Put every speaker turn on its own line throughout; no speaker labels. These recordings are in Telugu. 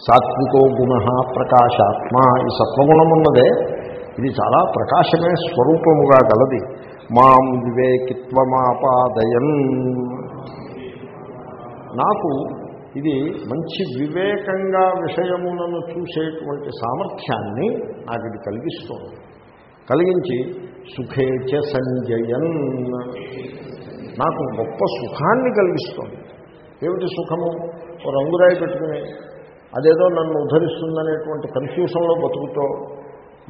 సాత్వికో గుణ ప్రకాశాత్మ. ఈ సత్వగుణం ఉన్నదే ఇది చాలా ప్రకాశమే స్వరూపముగా గలది. మాం వివేకిత్వమాపాదయన్. నాకు ఇది మంచి వివేకంగా విషయములను చూసేటువంటి సామర్థ్యాన్ని నాకు ఇది కలిగిస్తుంది. కలిగించి సుఖేచ సంజయన్. నాకు గొప్ప సుఖాన్ని కలిగిస్తుంది. ఏమిటి సుఖము? రంగురాయి పెట్టుకుని అదేదో నన్ను ఉద్ధరిస్తుందనేటువంటి కన్ఫ్యూషన్లో బతుకుతో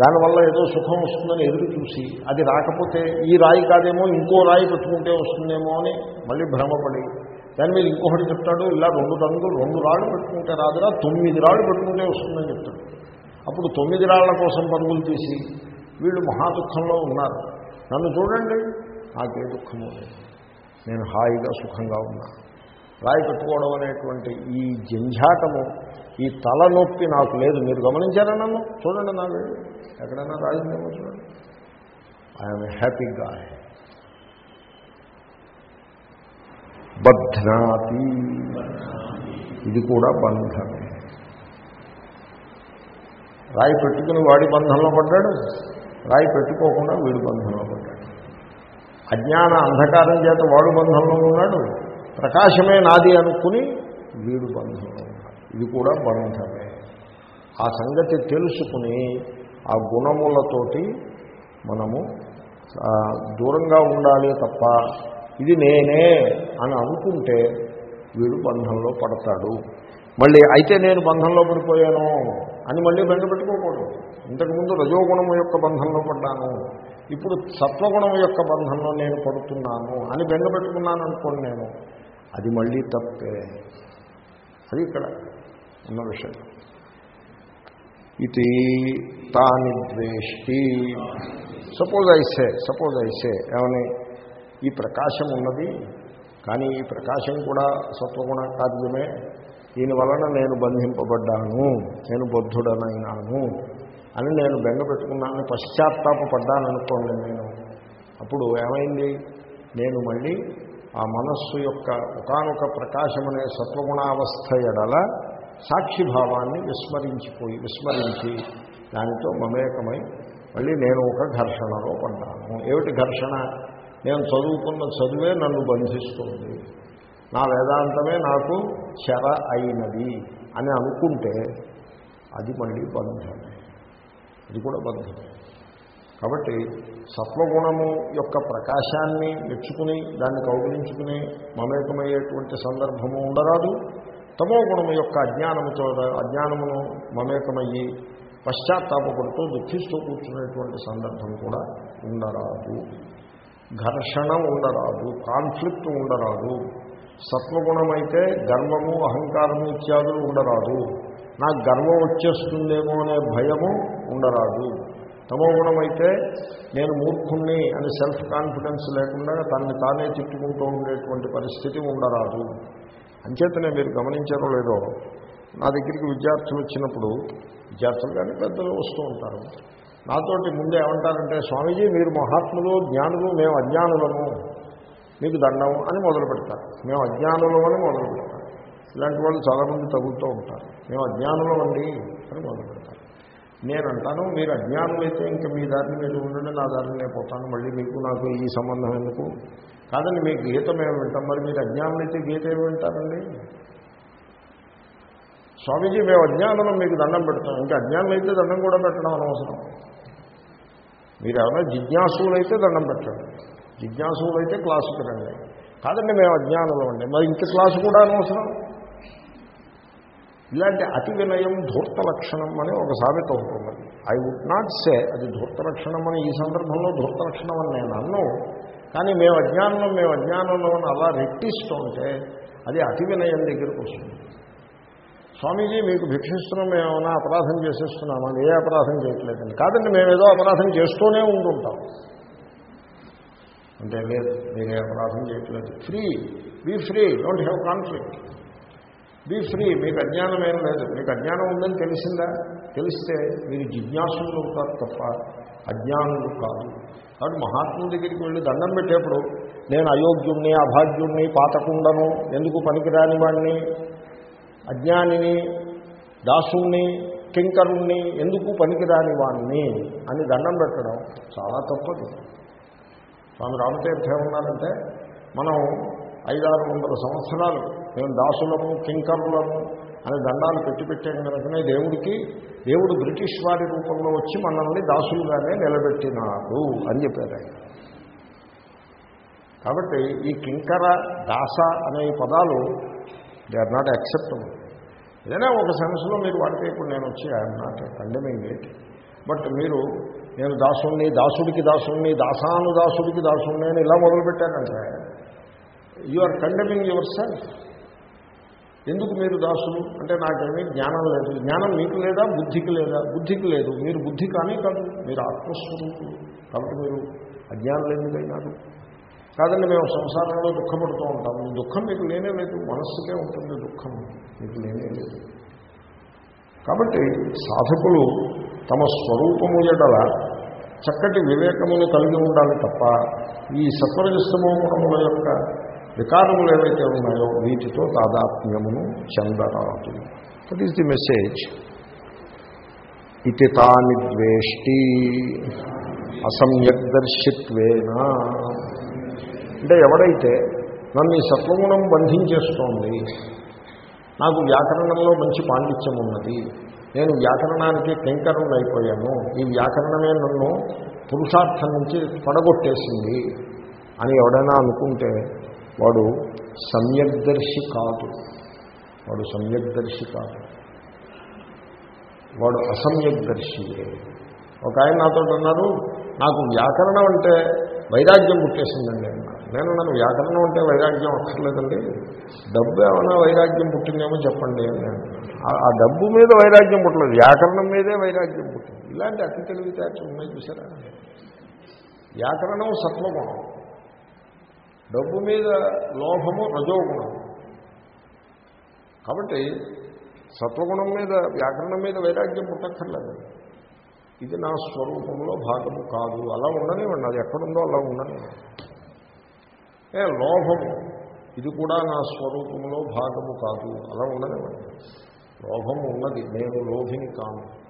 దానివల్ల ఏదో సుఖం వస్తుందని ఎదురు చూసి అది రాకపోతే ఈ రాయి కాదేమో ఇంకో రాయి పెట్టుకుంటే వస్తుందేమో అని మళ్ళీ భ్రమపడి దాని మీద ఇంకొకటి చెప్తాడు ఇలా రెండు రంగులు రెండు రాళ్ళు పెట్టుకుంటే రాదురా తొమ్మిది రాళ్ళు పెట్టుకుంటే వస్తుందని చెప్తాడు. అప్పుడు తొమ్మిది రాళ్ళ కోసం పరుగులు తీసి వీళ్ళు మహాదుఖంలో ఉన్నారు. నన్ను చూడండి నాకే దుఃఖము లేదు. నేను హాయిగా సుఖంగా ఉన్నా. రాయి పెట్టుకోవడం అనేటువంటి ఈ జంఝాటము ఈ తలనొప్పి నాకు లేదు. మీరు గమనించారా నన్ను? చూడండి నా వీడు ఎక్కడైనా రాయిందేమో చూడండి. ఐఎమ్ హ్యాపీ గాయ్ బధ్నాతి ఇది కూడా బంధమే. రాయి పెట్టుకుని వాడి బంధంలో పడ్డాడు. రాయి పెట్టుకోకుండా వీడు బంధంలో పడ్డాడు. అజ్ఞాన అంధకారం చేత వాడు బంధంలో ఉన్నాడు. ప్రకాశమే నాది అనుకుని వీడు బంధంలో ఉన్నాడు. ఇది కూడా బంధమే ఆ సంగతి తెలుసుకుని ఆ గుణములతోటి మనము దూరంగా ఉండాలి తప్ప ఇది నేనే అని అనుకుంటే వీడు బంధంలో పడతాడు. మళ్ళీ అయితే నేను బంధంలో పడిపోయాను అని మళ్ళీ బెంగ పెట్టుకోకూడదు. ఇంతకుముందు రజోగుణము యొక్క బంధంలో పడ్డాను. ఇప్పుడు సత్వగుణము యొక్క బంధంలో నేను పడుతున్నాను అని బెంగ పెట్టుకున్నాను అనుకోండి నేను. అది మళ్ళీ తప్పే. అది ఇక్కడ ఉన్న విషయం. ఇది తాని ద్వేష్టి. సపోజ్ ఐసే సపోజ్ ఐసే ఏమని? ఈ ప్రకాశం ఉన్నది కానీ ఈ ప్రకాశం కూడా సత్వగుణ కార్యమే. దీని వలన నేను బంధింపబడ్డాను నేను బుద్ధుడనైనాను అని నేను బెంగ పెట్టుకున్నాను పశ్చాత్తాపడ్డాను అనుకోండి నేను. అప్పుడు ఏమైంది? నేను మళ్ళీ ఆ మనస్సు యొక్క ఒకనొక ప్రకాశమనే సత్వగుణావస్థ ఎడల సాక్షిభావాన్ని విస్మరించిపోయి విస్మరించి దానితో మమేకమై మళ్ళీ నేను ఒక ఘర్షణలో పడ్డాను. ఏమిటి ఘర్షణ? నేను చదువుకున్న చదువే నన్ను బంధిస్తుంది. నా వేదాంతమే నాకు చెర అయినది అని అనుకుంటే అది మళ్ళీ బంధమే. ఇది కూడా బంధమే. కాబట్టి సత్వగుణము యొక్క ప్రకాశాన్ని మెచ్చుకుని దాన్ని కౌగులించుకుని మమేకమయ్యేటువంటి సందర్భము ఉండరాదు. తమో గుణము యొక్క అజ్ఞానముతో అజ్ఞానమును మమేకమయ్యి పశ్చాత్తాపడుతూ దుఃఖిస్తూ కూర్చునేటువంటి సందర్భం కూడా ఉండరాదు. ఘర్షణ ఉండరాదు కాన్ఫ్లిక్ట్ ఉండరాదు సత్వగుణమైతే గర్వము అహంకారము ఇత్యాదులు ఉండరాదు. నాకు గర్వం వచ్చేస్తుందేమో అనే భయము ఉండరాదు. తమో గుణమైతే నేను మూర్ఖుణ్ణి అని సెల్ఫ్ కాన్ఫిడెన్స్ లేకుండా తనని తానే తిట్టుకుంటూ ఉండేటువంటి పరిస్థితి ఉండరాదు. అంచేతనే మీరు గమనించారో లేదో నా దగ్గరికి విద్యార్థులు వచ్చినప్పుడు విద్యార్థులు కానీ పెద్దలు వస్తూ ఉంటారు. నాతోటి ముందే ఏమంటారంటే స్వామీజీ మీరు మహాత్ములు జ్ఞానులు మేము అజ్ఞానులము మీకు దండం అని మొదలు పెడతారు. మేము అజ్ఞానులు అని మొదలు పెడతారు. ఇలాంటి వాళ్ళు చాలామంది తగులుతూ ఉంటారు. మేము అజ్ఞానులం అండి అని మొదలు పెడతారు. నేను అంటాను మీరు అజ్ఞానులైతే ఇంకా మీ దారిని మీరు ఉండండి నా దారిని నేను పోతాను మళ్ళీ మీకు నాకు ఈ సంబంధం ఎందుకు? కాదండి మీకు గీత మేము వింటాం మరి మీరు అజ్ఞానులైతే గీత ఏమి వింటారండి? స్వామీజీ మేము అజ్ఞానులం మీకు దండం పెడతాం. ఇంకా అజ్ఞానులైతే దండం కూడా పెట్టడం అనవసరం. మీరు ఏమైనా జిజ్ఞాసులైతే దండం పెట్టండి. జిజ్ఞాసులైతే క్లాసుకి రండి. కాదండి మేము అజ్ఞానులం అండి. మరి ఇంక క్లాసు కూడా అనవసరం? ఇలాంటి అతి వినయం ధూర్త లక్షణం అని ఒక సామెత ఉంటుంది ఐ వుడ్ నాట్ సే అది ధూర్త లక్షణం అని ఈ సందర్భంలో ధూర్త లక్షణం అని నేను అన్ను. కానీ మేము అజ్ఞానంలో మేము అజ్ఞానంలో అలా రెట్టిస్తుంటే అది అతి వినయం దగ్గరికి వస్తుంది. స్వామీజీ మీకు భిక్షిస్తున్నాం మేము ఏమైనా అపరాధం చేసేస్తున్నామని ఏ అపరాధం చేయట్లేదండి కాదండి మేము ఏదో అపరాధం చేస్తూనే ఉంటుంటాం అంటే లేదు మీరే అపరాధం చేయట్లేదు. Free be free don't have conflict be free మీకు అజ్ఞానం ఏం లేదు. మీకు అజ్ఞానం ఉందని తెలిసిందా? తెలిస్తే మీరు జిజ్ఞాసులు అవుతారు తప్ప అజ్ఞానులు కాదు. కాబట్టి మహాత్ముల దగ్గరికి వెళ్ళి దండం పెట్టేప్పుడు నేను అయోగ్యుణ్ణి అభాగ్యుణ్ణి పాతకుండను ఎందుకు పనికిరాని వాడిని అజ్ఞానిని దాసుణ్ణి కింకరుణ్ణి ఎందుకు పనికిరాని వాణ్ణి అని దండం పెట్టడం చాలా తప్పదు. స్వామి రామతీర్థ ఏమన్నారంటే మనం ఐదారు వందల సంవత్సరాలు మేము దాసులము కింకరులము అని దండాలు పెట్టి పెట్టాం కనుకనే దేవుడికి దేవుడు బ్రిటిష్ వారి రూపంలో వచ్చి మనల్ని దాసులుగానే నిలబెట్టినాడు అని చెప్పారు ఆయన. కాబట్టి ఈ కింకర దాస అనే పదాలు దే ఆర్ నాట్ యాక్సెప్టబుల్ ఏదైనా ఒక సెన్స్లో మీరు వాడితే ఇప్పుడు నేను వచ్చి I'm not condemning it but మీరు నేను దాసుణ్ణి దాసుడికి దాసుణ్ణి దాసాను దాసుడికి దాసుణ్ణి అని ఇలా మొదలుపెట్టానంటే you are condemning yourself ఎందుకు మీరు దాసులు? అంటే నాకేమీ జ్ఞానం లేదు. జ్ఞానం మీకు లేదా? బుద్ధికి లేదా? బుద్ధికి లేదు. మీరు బుద్ధి కానీ కాదు. మీరు ఆత్మస్వరూపులు. కాబట్టి మీరు అజ్ఞానం ఎందుకైనారు కాదండి మేము సంసారంలో దుఃఖపడుతూ ఉంటాము. దుఃఖం మీకు లేనే లేదు. మనస్సుకే ఉంటుంది దుఃఖం. మీకు లేనే లేదు. కాబట్టి సాధకులు తమ స్వరూపము ఎడల చక్కటి వివేకమును కలిగి ఉండాలి తప్ప ఈ సత్వరజస్తమోగుణముల యొక్క వికారములు ఏవైతే ఉన్నాయో వీటితో తాదాత్మ్యమును చెందరాదు. దట్ ఈస్ ది మెసేజ్ ఇది తాని ద్వేష్టి అసమ్యగ్దర్శిత్వేన అంటే ఎవడైతే నన్ను ఈ సత్వగుణం బంధించేస్తోంది నాకు వ్యాకరణంలో మంచి పాండిత్యం ఉన్నది నేను వ్యాకరణానికి కింకరం అయిపోయాను ఈ వ్యాకరణమే నన్ను పురుషార్థం నుంచి పడగొట్టేసింది అని ఎవడైనా అనుకుంటే వాడు సమ్యగ్దర్శి కాదు. వాడు సమ్యగ్దర్శి కాదు. వాడు అసమ్యగ్దర్శి. ఒక ఆయన నాతో అన్నారు నాకు వ్యాకరణం అంటే వైరాగ్యం పుట్టేసిందండి అన్నారు నేను నన్ను వ్యాకరణం అంటే వైరాగ్యం అక్కర్లేదండి. డబ్బు ఏమైనా వైరాగ్యం పుట్టిందేమో చెప్పండి. అని ఆ డబ్బు మీద వైరాగ్యం పుట్టలేదు వ్యాకరణం మీదే వైరాగ్యం పుట్టింది. ఇలాంటి అతి తెలివితేటలు ఉన్నాయి చూసారా? వ్యాకరణం సత్వగుణం. డబ్బు మీద లోభము రజోగుణం కాబట్టి సత్వగుణం మీద వ్యాకరణం మీద వైరాగ్యం పుట్టక్కర్లేదు. ఇది నా స్వరూపంలో భాగము కాదు. అలా ఉండనివ్వండి. అది ఎక్కడుందో అలా ఉండనివ్వండి. ఏ లోభము. ఇది కూడా నా స్వరూపంలో భాగము కాదు. అలా ఉండనివ్వండి. లోభము ఉన్నది. నేను లోభిని కాను.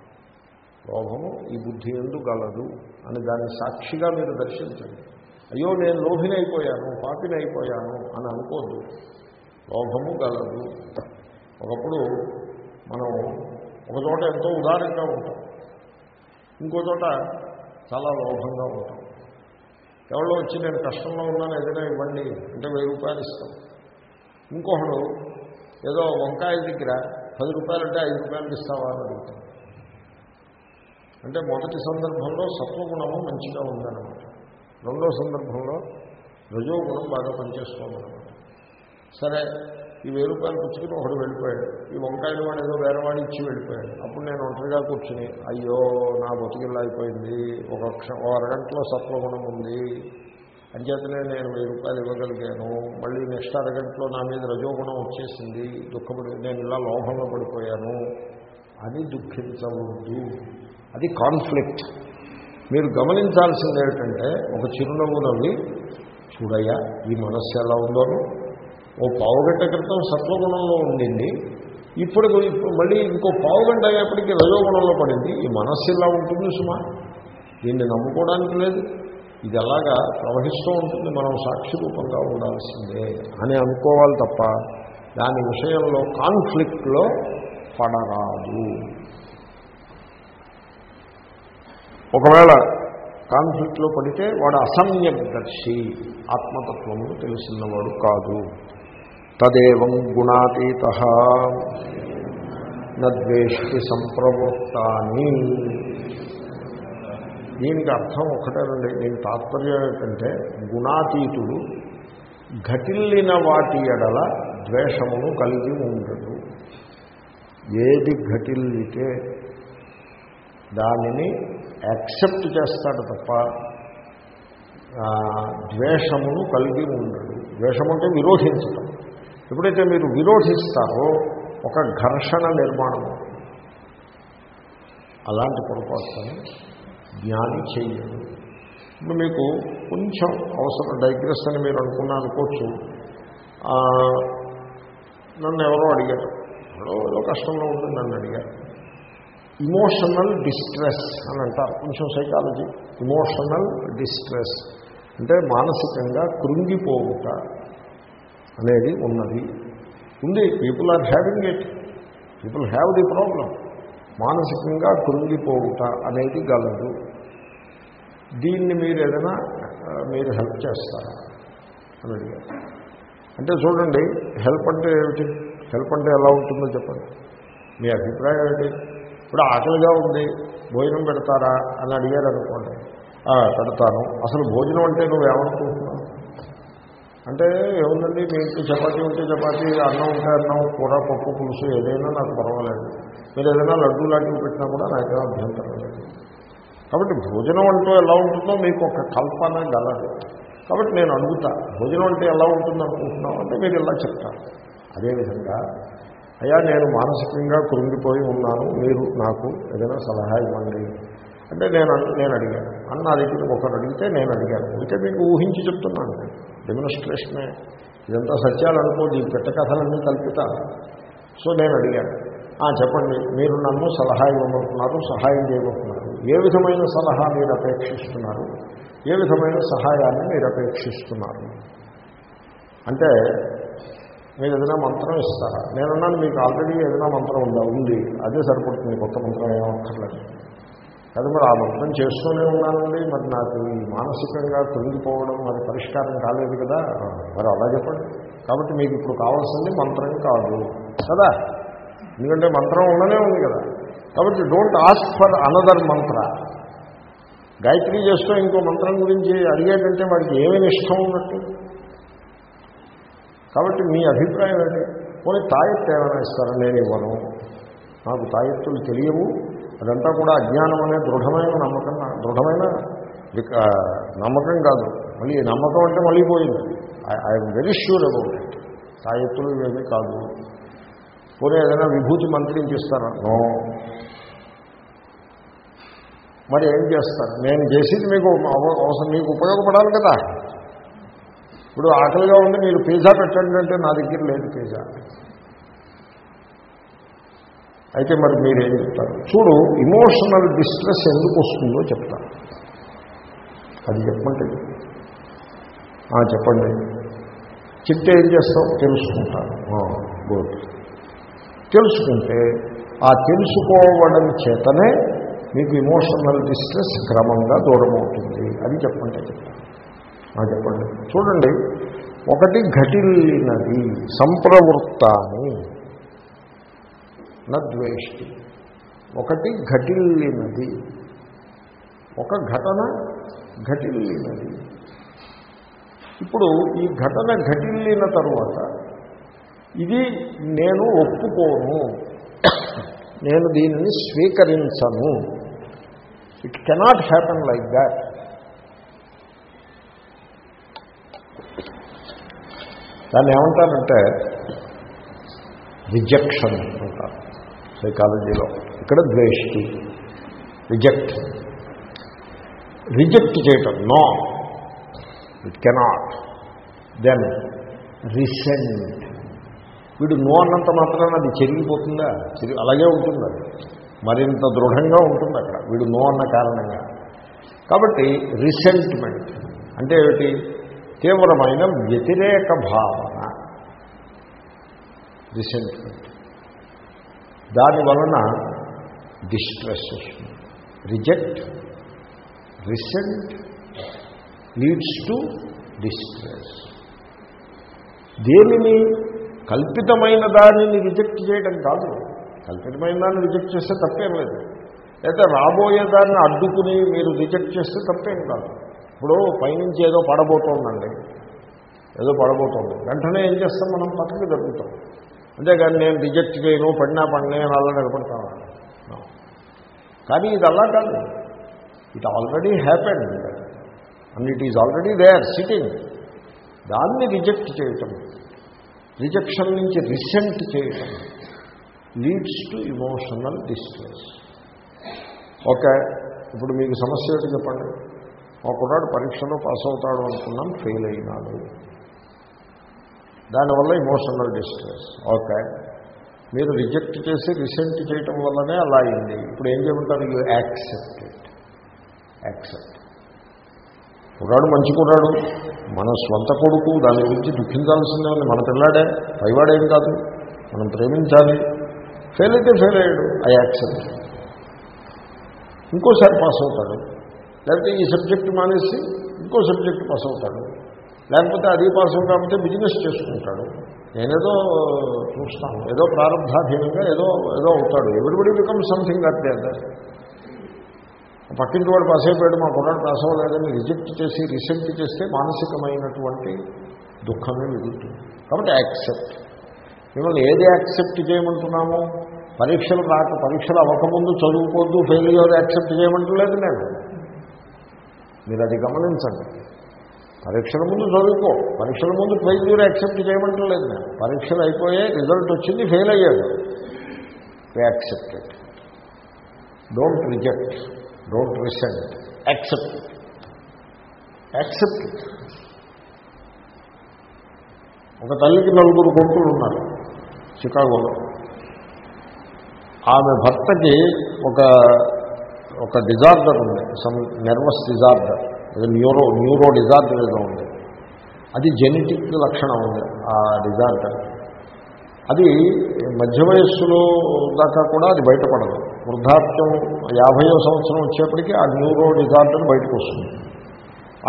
లోభము ఈ బుద్ధి ఎందు గలదు అని దాన్ని సాక్షిగా మీరు దర్శించండి. అయ్యో నేను లోభినైపోయాను పాపినైపోయాను అని అనుకోద్దు. లోభము గలదు ఒకప్పుడు మనం ఒక చోట ఎంతో ఉదారంగా ఉంటాం. ఇంకో చోట చాలా లోభంగా ఉంటాం. ఎవరో వచ్చి నేను కష్టంలో ఉన్నాను ఏదైనా ఇవ్వండి అంటే వెయ్యి రూపాయలు ఇస్తాం. ఇంకొకడు ఏదో వంకాయ దగ్గర పది రూపాయలు అంటే ఐదు రూపాయలకి ఇస్తావా అని అడుగుతాం అంటే మొదటి సందర్భంలో సత్వగుణము మంచిగా ఉందన్నమాట. రెండో సందర్భంలో రజోగుణం బాగా పనిచేసుకోమన్నమాట. సరే ఈ వెయ్యి రూపాయలు పుచ్చుకుని ఒకడు వెళ్ళిపోయాడు. ఈ వంకాయలు వాడు ఏదో వేరేవాడు ఇచ్చి వెళ్ళిపోయాడు. అప్పుడు నేను ఒంటరిగా కూర్చుని అయ్యో నా బతుకిల్లా అయిపోయింది. ఒక క్ష అరగంటలో సత్వగుణం ఉంది. అంచేతనే నేను వెయ్యి రూపాయలు ఇవ్వగలిగాను. మళ్ళీ నెక్స్ట్ అరగంటలో నా మీద రజోగుణం వచ్చేసింది. దుఃఖపడి నేను ఇలా లోభంలో పడిపోయాను. అని దుఃఖించవద్దు. అది కాన్ఫ్లిక్ట్. మీరు గమనించాల్సింది ఏమిటంటే ఒక చిరునవ్వు నవ్వి చూడయ్యా ఈ మనస్సు ఎలా ఉందోను ఓ పావుగంట క్రితం సత్వగుణంలో ఉండింది. ఇప్పుడు ఇప్పుడు మళ్ళీ ఇంకో పావుగంట అయ్యేప్పటికీ రజోగుణంలో పడింది. ఈ మనస్సు ఇలా ఉంటుంది సుమా. దీన్ని నమ్ముకోవడానికి లేదు. ఇది అలాగా ప్రవహిస్తూ ఉంటుంది. మనం సాక్షి రూపంగా ఉండాల్సిందే అని అనుకోవాలి తప్ప దాని విషయంలో కాన్ఫ్లిక్ట్లో పడరాదు. ఒకవేళ కాన్ఫ్లిక్ట్లో పడితే వాడు అసమ్యదర్శి ఆత్మతత్వమును తెలిసినవాడు కాదు. తదేవం గుణాతీత. నద్వేష్టి సంప్రవృత్తాన్ని దీనికి అర్థం ఒకటేనండి దీని తాత్పర్యం ఏంటంటే గుణాతీతుడు ఘటిల్లిన వాటి ఎడల ద్వేషమును కలిగి ఉండడు. ఏది ఘటిల్లితే దానిని యాక్సెప్ట్ చేస్తాడు తప్ప ద్వేషమును కలిగి ఉండడు. ద్వేషం అంటే విరోధించడం. ఎప్పుడైతే మీరు విరోధిస్తారో ఒక ఘర్షణ నిర్మాణం అలాంటి పొరపాటుని జ్ఞాని చేయడు. ఇప్పుడు మీకు కొంచెం అవసరం డైగ్రెస్ అని మీరు అనుకున్నా అనుకోవచ్చు. నన్ను ఎవరో అడిగారు. ఎవరో ఏదో కష్టంలో ఉంటుంది నన్ను అడిగారు. ఇమోషనల్ డిస్ట్రెస్ అని అంటారు. కొంచెం సైకాలజీ ఇమోషనల్ డిస్ట్రెస్ అంటే మానసికంగా కృంగిపోవుట అనేది ఉన్నది. ఉంది. People are having it people have the problem మానసికంగా కృంగిపోవుట అనేది గలదు. దీన్ని మీరు ఏదైనా మీరు హెల్ప్ చేస్తారా? అని అడిగారు. అంటే చూడండి హెల్ప్ అంటే ఏమిటి? హెల్ప్ అంటే ఎలా ఉంటుందో చెప్పండి. మీ అభిప్రాయం ఏమిటి ఇప్పుడు ఆకలిగా ఉంది భోజనం పెడతారా అని అడిగారు అనుకోండి పెడతాను. అసలు భోజనం అంటే నువ్వు ఏమనుకుంటున్నావు? అంటే ఏముందండి మీ ఇంట్లో చపాతీ ఉంటే చపాతీ అన్నం ఉంటే అన్నం కూర పప్పు పులుసు ఏదైనా నాకు పర్వాలేదు. మీరు ఏదైనా లడ్డు లాంటివి పెట్టినా కూడా నాకేం అభ్యంతరం లేదు. కాబట్టి భోజనం అంటూ ఎలా ఉంటుందో మీకు ఒక కల్పన గలదు. కాబట్టి నేను అడుగుతా భోజనం అంటే ఎలా ఉంటుంది అనుకుంటున్నాం అంటే మీరు ఇలా చెప్తారు. అదేవిధంగా అయ్యా నేను మానసికంగా కృంగిపోయి ఉన్నాను. మీరు నాకు ఏదైనా సలహా ఇవ్వండి. అంటే నేను నేను అడిగాను. అన్న నా దగ్గర ఒకరు అడిగితే నేను అడిగాను. అయితే మీకు ఊహించి చెప్తున్నాను. డెమినిస్ట్రేషనే ఇదంతా సత్యాలు అనుకో ఈ పెట్ట కథలన్నీ కల్పితా. సో నేను అడిగాను. "ఆ, చెప్పండి. మీరు నన్ను సలహా ఇవ్వమంటున్నారు సహాయం చేయబోతున్నారు ఏ విధమైన సలహా మీరు అపేక్షిస్తున్నారు? ఏ విధమైన సహాయాన్ని మీరు అపేక్షిస్తున్నారు? అంటే మీరు ఏదైనా మంత్రం ఇస్తారా నేనున్నాను మీకు ఆల్రెడీ ఏదైనా మంత్రం ఉందా? ఉంది. అదే సరిపడుతుంది. కొత్త మంత్రం ఏమక్కర్లేదు అది మరి ఆ మంత్రం చేస్తూనే ఉన్నానండి. మరి నాకు ఈ మానసికంగా తొలగిపోవడం మరి పరిష్కారం కాలేదు కదా. మరి అలా చెప్పండి. కాబట్టి మీకు ఇప్పుడు కావాల్సింది మంత్రం కాదు. కదా? ఎందుకంటే మంత్రం ఉండనే ఉంది కదా. కాబట్టి డోంట్ ఆస్క్ ఫర్ అనదర్ మంత్ర గాయత్రి చేస్తూ ఇంకో మంత్రం గురించి అడిగేటంటే వాడికి ఏమైనా ఇష్టం ఉన్నట్టు? కాబట్టి మీ అభిప్రాయం ఏంటి? పోనీ తాయెత్తు ఏమైనా ఇస్తారా? నేను ఇవ్వను. నాకు తాయెత్తులు తెలియవు. అదంతా కూడా అజ్ఞానం అనే దృఢమైన నమ్మకం దృఢమైన నమ్మకం కాదు. మళ్ళీ నమ్మకం అంటే మళ్ళీ పోయింది. I'm very sure about it. తాయెత్తులు ఇవేమీ కాదు. పోనీ ఏదైనా విభూతి మంత్రించిస్తారా నో. మరి ఏం చేస్తారు? నేను చేసేది మీకు అవసరం మీకు ఉపయోగపడాలి కదా. ఇప్పుడు ఆకలిగా ఉంది మీరు పిజ్జా పెట్టండి అంటే నా దగ్గర లేదు పిజ్జా. అయితే మరి మీరేం చెప్తారు? చూడు ఇమోషనల్ డిస్ట్రెస్ ఎందుకు వస్తుందో చెప్తాను అది చెప్పండి. చెప్పండి. చెప్తే ఏం చేస్తాం తెలుసుకుంటాను. గుడ్. తెలుసుకుంటే ఆ తెలుసుకోవడం చేతనే మీకు ఇమోషనల్ డిస్ట్రెస్ క్రమంగా దూరం అవుతుంది అది చెప్పండి చెప్తాను చెప్పండి. చూడండి ఒకటి ఘటిల్లినది సంప్రవృత్తాన్ని నద్వేష్టి ఒకటి ఘటిల్లినది ఒక ఘటన ఘటిల్లినది. ఇప్పుడు ఈ ఘటన ఘటిల్లిన తరువాత ఇది నేను ఒప్పుకోను నేను దీనిని స్వీకరించను. It cannot happen like that దాన్ని ఏమంటారంటే రిజెక్షన్ అంటారు. సైకాలజీలో. ఇక్కడ ద్వేష్టి. రిజెక్ట్. రిజెక్ట్ చేయటం. No. It cannot. Then resent. వీడు నో అన్నంత మాత్రాన అది చెరిగిపోతుందా? చెరిగి అలాగే ఉంటుంది అది. మరింత దృఢంగా ఉంటుంది అక్కడ. వీడు నో అన్న కారణంగా. కాబట్టి రిసెంట్మెంట్ అంటే ఏమిటి? తీవ్రమైన వ్యతిరేక భావన. రిసెంట్మెంట్ దాని వలన డిస్ట్రెస్ వస్తుంది. Reject resent leads to distress దేనిని కల్పితమైన దానిని రిజెక్ట్ చేయడం కాదు. కల్పితమైన దాన్ని రిజెక్ట్ చేస్తే తప్పేం లేదు. అయితే రాబోయే దాన్ని అడ్డుకుని మీరు రిజెక్ట్ చేస్తే తప్పేం కాదు. ఇప్పుడు పైనుంచి ఏదో పడబోతోందండి. ఏదో పడబోతోంది. వెంటనే ఏం చేస్తాం మనం? పక్కకి జరుగుతాం అంతేగాని నేను రిజెక్ట్ చేయను పడినా పడినా అని అలా నిలబడతాను కానీ ఇది అలా కాదు. It already happened and it is already there sitting దాన్ని రిజెక్ట్ చేయటం రిజెక్షన్ నుంచి రిసెంట్ చేయటం leads to emotional distress okay ఇప్పుడు మీకు సమస్య ఏంటి చెప్పండి? మా కుర్రాడు పరీక్షలో పాస్ అవుతాడు అనుకున్నాం ఫెయిల్ అయినాడు. దానివల్ల ఇమోషనల్ డిస్ట్రెస్ ఓకే. మీరు రిజెక్ట్ చేసి రిసెంట్ చేయటం వల్లనే అలా అయింది. ఇప్పుడు ఏం చేయమంటారు యూ యాక్సెప్ట్ ఇట్. యాక్సెప్ట్. కుర్రాడు మంచి కుర్రాడు. మన స్వంత కొడుకు దాని గురించి దుఃఖించాల్సిందే ఉంది. మన పిల్లాడే పైవాడేం కాదు. మనం ప్రేమించాలి. ఫెయిల్ అయితే ఫెయిల్ అయ్యాడు. I accept. ఇంకోసారి పాస్ అవుతాడు. లేకపోతే ఈ సబ్జెక్ట్ మానేసి ఇంకో సబ్జెక్ట్ పాస్ అవుతాడు. లేకపోతే అది పాస్ కాకపోతే బిజినెస్ చేసుకుంటాడు. నేనేదో చూస్తాను. ఏదో ప్రారంభాధీనంగా ఏదో ఏదో అవుతాడు. ఎవరిబడి బికమ్ సంథింగ్ అట్టే పక్కింటి వాడు పాస్ అయిపోయాడు మా కుర్రాడు పాస్ అవ్వలేదని రిజెక్ట్ చేసి రిసెంట్ చేస్తే మానసికమైనటువంటి దుఃఖమే మిగులుతుంది. కాబట్టి యాక్సెప్ట్ మిమ్మల్ని ఏది యాక్సెప్ట్ చేయమంటున్నాము పరీక్షలు రాక పరీక్షలు అవ్వకముందు చదువుకోవద్దు ఫెయిల్ అయ్యేది యాక్సెప్ట్ చేయమంటలేదు నేను. మీరు అది గమనించండి. పరీక్షల ముందు చదువుకో. పరీక్షల ముందు ఫెయిల్యూర్ యాక్సెప్ట్ చేయమంటలేదు నేను. పరీక్షలు అయిపోయే రిజల్ట్ వచ్చింది ఫెయిల్ అయ్యాడు accepted don't reject don't resent accept accept ఒక తల్లికి నలుగురు కొడుకులు ఉన్నారు చికాగోలో. ఆమె భర్తకి ఒక ఒక డిజార్డర్ ఉంది. సమ్ నెర్వస్ డిజార్డర్ అది న్యూరో న్యూరో డిజార్డర్ ఏదో ఉంది. అది జెనెటిక్ లక్షణం ఉంది ఆ డిజార్డర్ అది మధ్య వయస్సులో దాకా కూడా అది బయటపడదు. వృద్ధాప్యం యాభయో సంవత్సరం వచ్చేప్పటికీ ఆ న్యూరో డిజార్డర్ బయటకు వస్తుంది.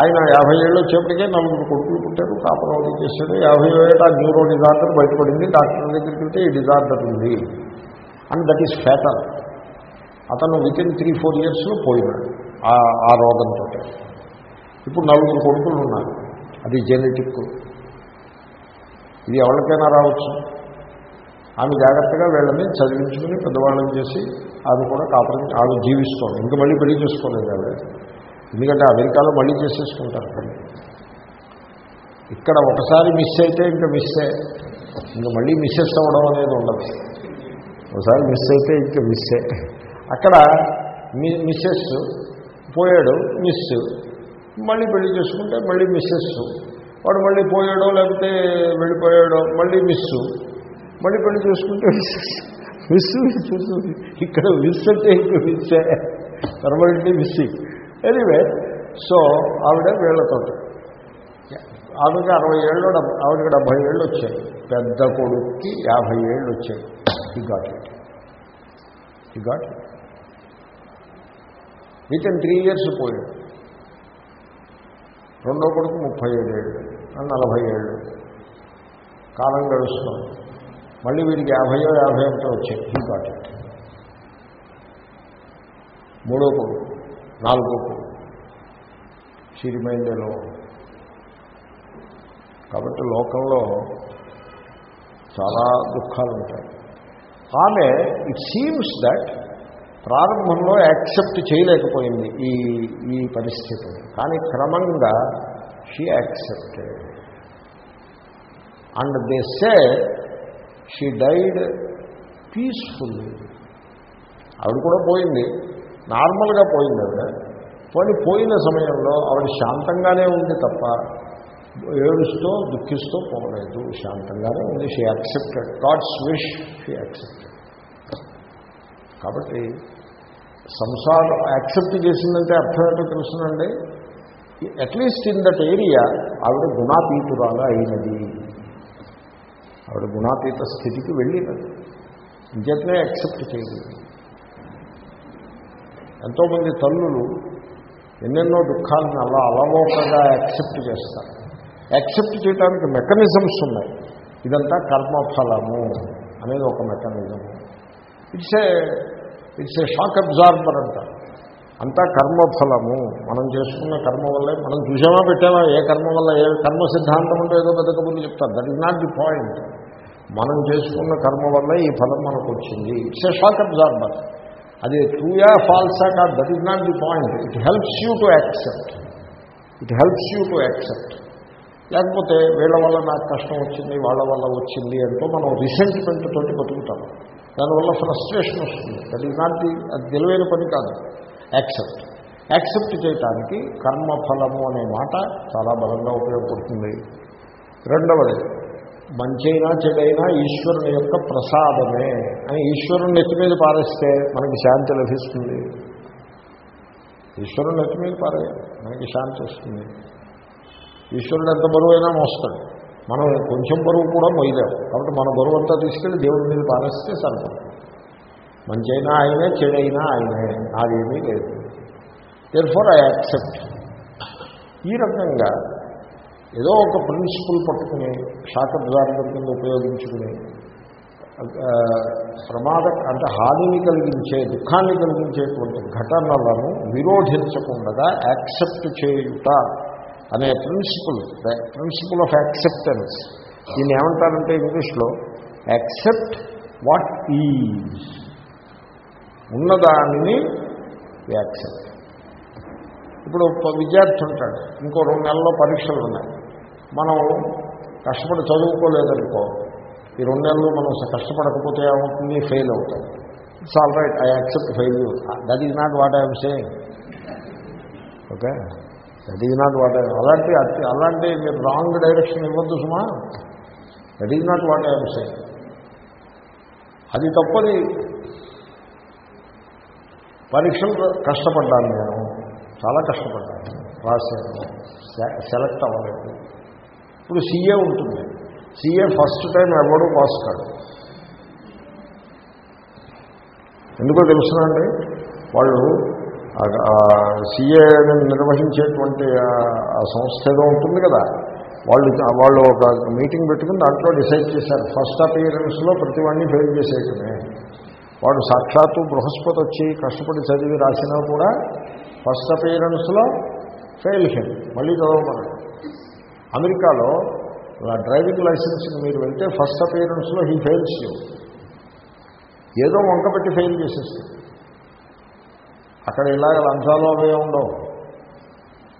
ఆయన యాభై ఏళ్ళు వచ్చేప్పటికే నలుగురు కొడుకులు పుట్టారు కాపరావతి చేశాడు యాభై ఏళ్ళ ఆ న్యూరో డిజార్డర్ బయటపడింది. డాక్టర్ దగ్గరికి వెళ్తే ఈ డిజార్డర్ ఉంది. అండ్ దట్ ఈస్ ఫ్యాటల్ అతను వితిన్ త్రీ ఫోర్ ఇయర్స్లో పోయినాడు ఆ రోగంతో. ఇప్పుడు నలుగురు కొడుకులు ఉన్నారు. అది జెనెటిక్ ఇది ఎవరికైనా రావచ్చు. ఆమె జాగ్రత్తగా వీళ్ళని చదివించుకుని పెద్దవాళ్ళని చేసి ఆమె కూడా కాపురం ఆమె జీవిస్తోంది. ఇంకా మళ్ళీ పెళ్ళి చేసుకోలేదు ఆవిడ. ఎందుకంటే అమెరికాలో మళ్ళీ చేసేసుకుంటారు పెళ్ళి. ఇక్కడ ఒకసారి మిస్ అయితే ఇంకా మిస్సే ఇంకా మళ్ళీ మిస్సెస్ అవ్వడం అనేది ఉండదు. ఒకసారి మిస్ అయితే ఇంకా మిస్సే అక్కడ మీ మిస్సెస్ పోయాడు మిస్. మళ్ళీ పెళ్ళి చేసుకుంటే మళ్ళీ మిస్సెస్. వాడు మళ్ళీ పోయాడో లేకపోతే వెళ్ళిపోయాడో మళ్ళీ మిస్. మళ్ళీ పెళ్ళి చేసుకుంటే మిస్ మిస్ ఇక్కడ మిస్ అంటే ఇంక మిస్సే పర్మనెంట్లీ మిస్సింగ్ ఎనీవే సో ఆవిడ వీళ్ళతో ఆవిడకి అరవై ఏళ్ళు ఆవిడకి డెబ్భై ఏళ్ళు వచ్చాయి. పెద్ద కొడుక్కి యాభై ఏళ్ళు వచ్చాయి. He got it he got it within three years పోయాడు. రెండో కొడుకు ముప్పై ఏడు ఏళ్ళు నలభై ఏళ్ళు కాలం గడుస్తుంది. మళ్ళీ వీడికి యాభయో యాభై ఒకటో వచ్చాయి హీ గాట్ ఇట్ మూడో కొడుకు నాలుగో కొడుకు. సిరిమైందేలో. కాబట్టి లోకంలో చాలా దుఃఖాలు ఉంటాయి ఆమె ఇట్ సీమ్స్ దట్ ప్రారంభంలో యాక్సెప్ట్ చేయలేకపోయింది ఈ ఈ పరిస్థితిని కానీ క్రమంగా she accepted and they say she died peacefully ఆవిడ కూడా పోయింది. నార్మల్గా పోయింది ఆవిడ. పోయి పోయిన సమయంలో ఆవిడ శాంతంగానే ఉంది తప్ప ఏడుస్తూ దుఃఖిస్తూ పోలేదు. శాంతంగానే ఉంది. She accepted God's wish she accepted కాబట్టి సంసారం యాక్సెప్ట్ చేసిందంటే అర్థం ఏంటో తెలుసునండి. అట్లీస్ట్ ఇన్ దట్ ఏరియా ఆవిడ గుణాతీతురాలు అయినది. ఆవిడ గుణాతీత స్థితికి వెళ్ళినది. ఇంకేతనే యాక్సెప్ట్ చేయలేదు. ఎంతోమంది తల్లులు ఎన్నెన్నో దుఃఖాలను అలా అలవోకగా యాక్సెప్ట్ చేస్తారు. యాక్సెప్ట్ చేయడానికి మెకానిజమ్స్ ఉన్నాయి. ఇదంతా కర్మఫలము అనేది ఒక mechanism it's a it's a shock absorber అంటారు. అంతా కర్మఫలము. మనం చేసుకున్న కర్మ వల్లే మనం చూసామా పెట్టామా? ఏ కర్మ వల్ల ఏ కర్మ సిద్ధాంతం ఉంటే ఏదో పెద్ద కబుర్లు చెప్తారు. That is not the point మనం చేసుకున్న కర్మ వల్ల ఈ ఫలం మనకు వచ్చింది ఇట్స్ ఏ షాక్ అబ్జార్బర్ అది ట్రూయా ఫాల్సా కాదు. That is not the point it helps you to accept it helps you to accept లేకపోతే వీళ్ళ వల్ల నాకు కష్టం వచ్చింది వాళ్ళ వల్ల వచ్చింది అంటూ మనం రిసెంట్మెంట్ తోటి బతుకుతాం. దానివల్ల ఫ్రస్ట్రేషన్ వస్తుంది. దట్ ఈజ్ నాట్ ది అది తెలివైన పని కాదు. యాక్సెప్ట్. యాక్సెప్ట్ చేయటానికి కర్మఫలము అనే మాట చాలా బలంగా ఉపయోగపడుతుంది. రెండవది మంచైనా చెడైనా ఈశ్వరుని యొక్క ప్రసాదమే అని ఈశ్వరుని నెత్తి మీద పారేస్తే మనకి శాంతి లభిస్తుంది. ఈశ్వరుని నెత్తి మీద పారేయాలి మనకి శాంతి వస్తుంది. ఈశ్వరుడు ఎంత బరువైనా మోస్తాడు. మనం కొంచెం బరువు కూడా మొయ్యలేము కాబట్టి మన బరువు అంతా తీసుకెళ్ళి దేవుడి మీద పారేస్తే సరిపడుతుంది మంచైనా ఆయనే చెడైనా ఆయనే. అదేమీ లేదు. దేర్ ఫోర్ ఐ యాక్సెప్ట్ ఈ రకంగా ఏదో ఒక ప్రిన్సిపల్ పట్టుకుని శాఖద్వారం కింద ఉపయోగించుకుని ప్రమాద అంటే హానిని కలిగించే దుఃఖాన్ని కలిగించేటువంటి ఘటనలను విరోధించకుండా యాక్సెప్ట్ చేయుట అనే ప్రిన్సిపల్ ప్రిన్సిపల్ ఆఫ్ యాక్సెప్టెన్స్ దీన్ని ఏమంటారంటే ఇంగ్లీష్లో యాక్సెప్ట్ వాట్ ఈజ్ ఉన్నదాన్ని యాక్సెప్ట్ ఇప్పుడు విద్యార్థి ఉంటాడు ఇంకో రెండు నెలల్లో పరీక్షలు ఉన్నాయి. మనం కష్టపడి చదువుకోలేదనుకో ఈ రెండు నెలలు మనం కష్టపడకపోతే ఏమవుతుంది? ఫెయిల్ అవుతాం. It's all right I accept fail that is not what I'm saying okay that is not what అలాంటి అలాంటి మీరు రాంగ్ డైరెక్షన్ ఇవ్వద్దు సుమా. That is not what I'm say అది తప్పది. పరీక్షలు కష్టపడ్డాను నేను. చాలా కష్టపడ్డాను. రాశాను. సెలెక్ట్ అవ్వలేదు. ఇప్పుడు సీఏ ఉంటుంది. సీఏ ఫస్ట్ టైం ఎవడు పాస్ కాడు ఎందుకో తెలుసునండి వాళ్ళు సీఏ నిర్వహించేటువంటి ఆ- సంస్థ ఏదో ఉంటుంది కదా. వాళ్ళు వాళ్ళు ఒక మీటింగ్ పెట్టుకుని దాంట్లో డిసైడ్ చేశారు. ఫస్ట్ అపియరెన్స్లో ప్రతి వాడిని ఫెయిల్ చేసేయటమే. వాడు సాక్షాత్తు బృహస్పతి వచ్చి కష్టపడి చదివి రాసినా కూడా ఫస్ట్ అపియరెన్స్లో ఫెయిల్ హెడ్. మళ్ళీ చదవమని అమెరికాలో ఆ డ్రైవింగ్ లైసెన్స్కి మీరు వెళ్తే ఫస్ట్ అపియరెన్స్లో హీ ఫెయిల్స్ ఏదో వంక పెట్టి ఫెయిల్ చేసేస్తాడు. అక్కడ ఇలాగ లంచాలు అవే ఉండవు.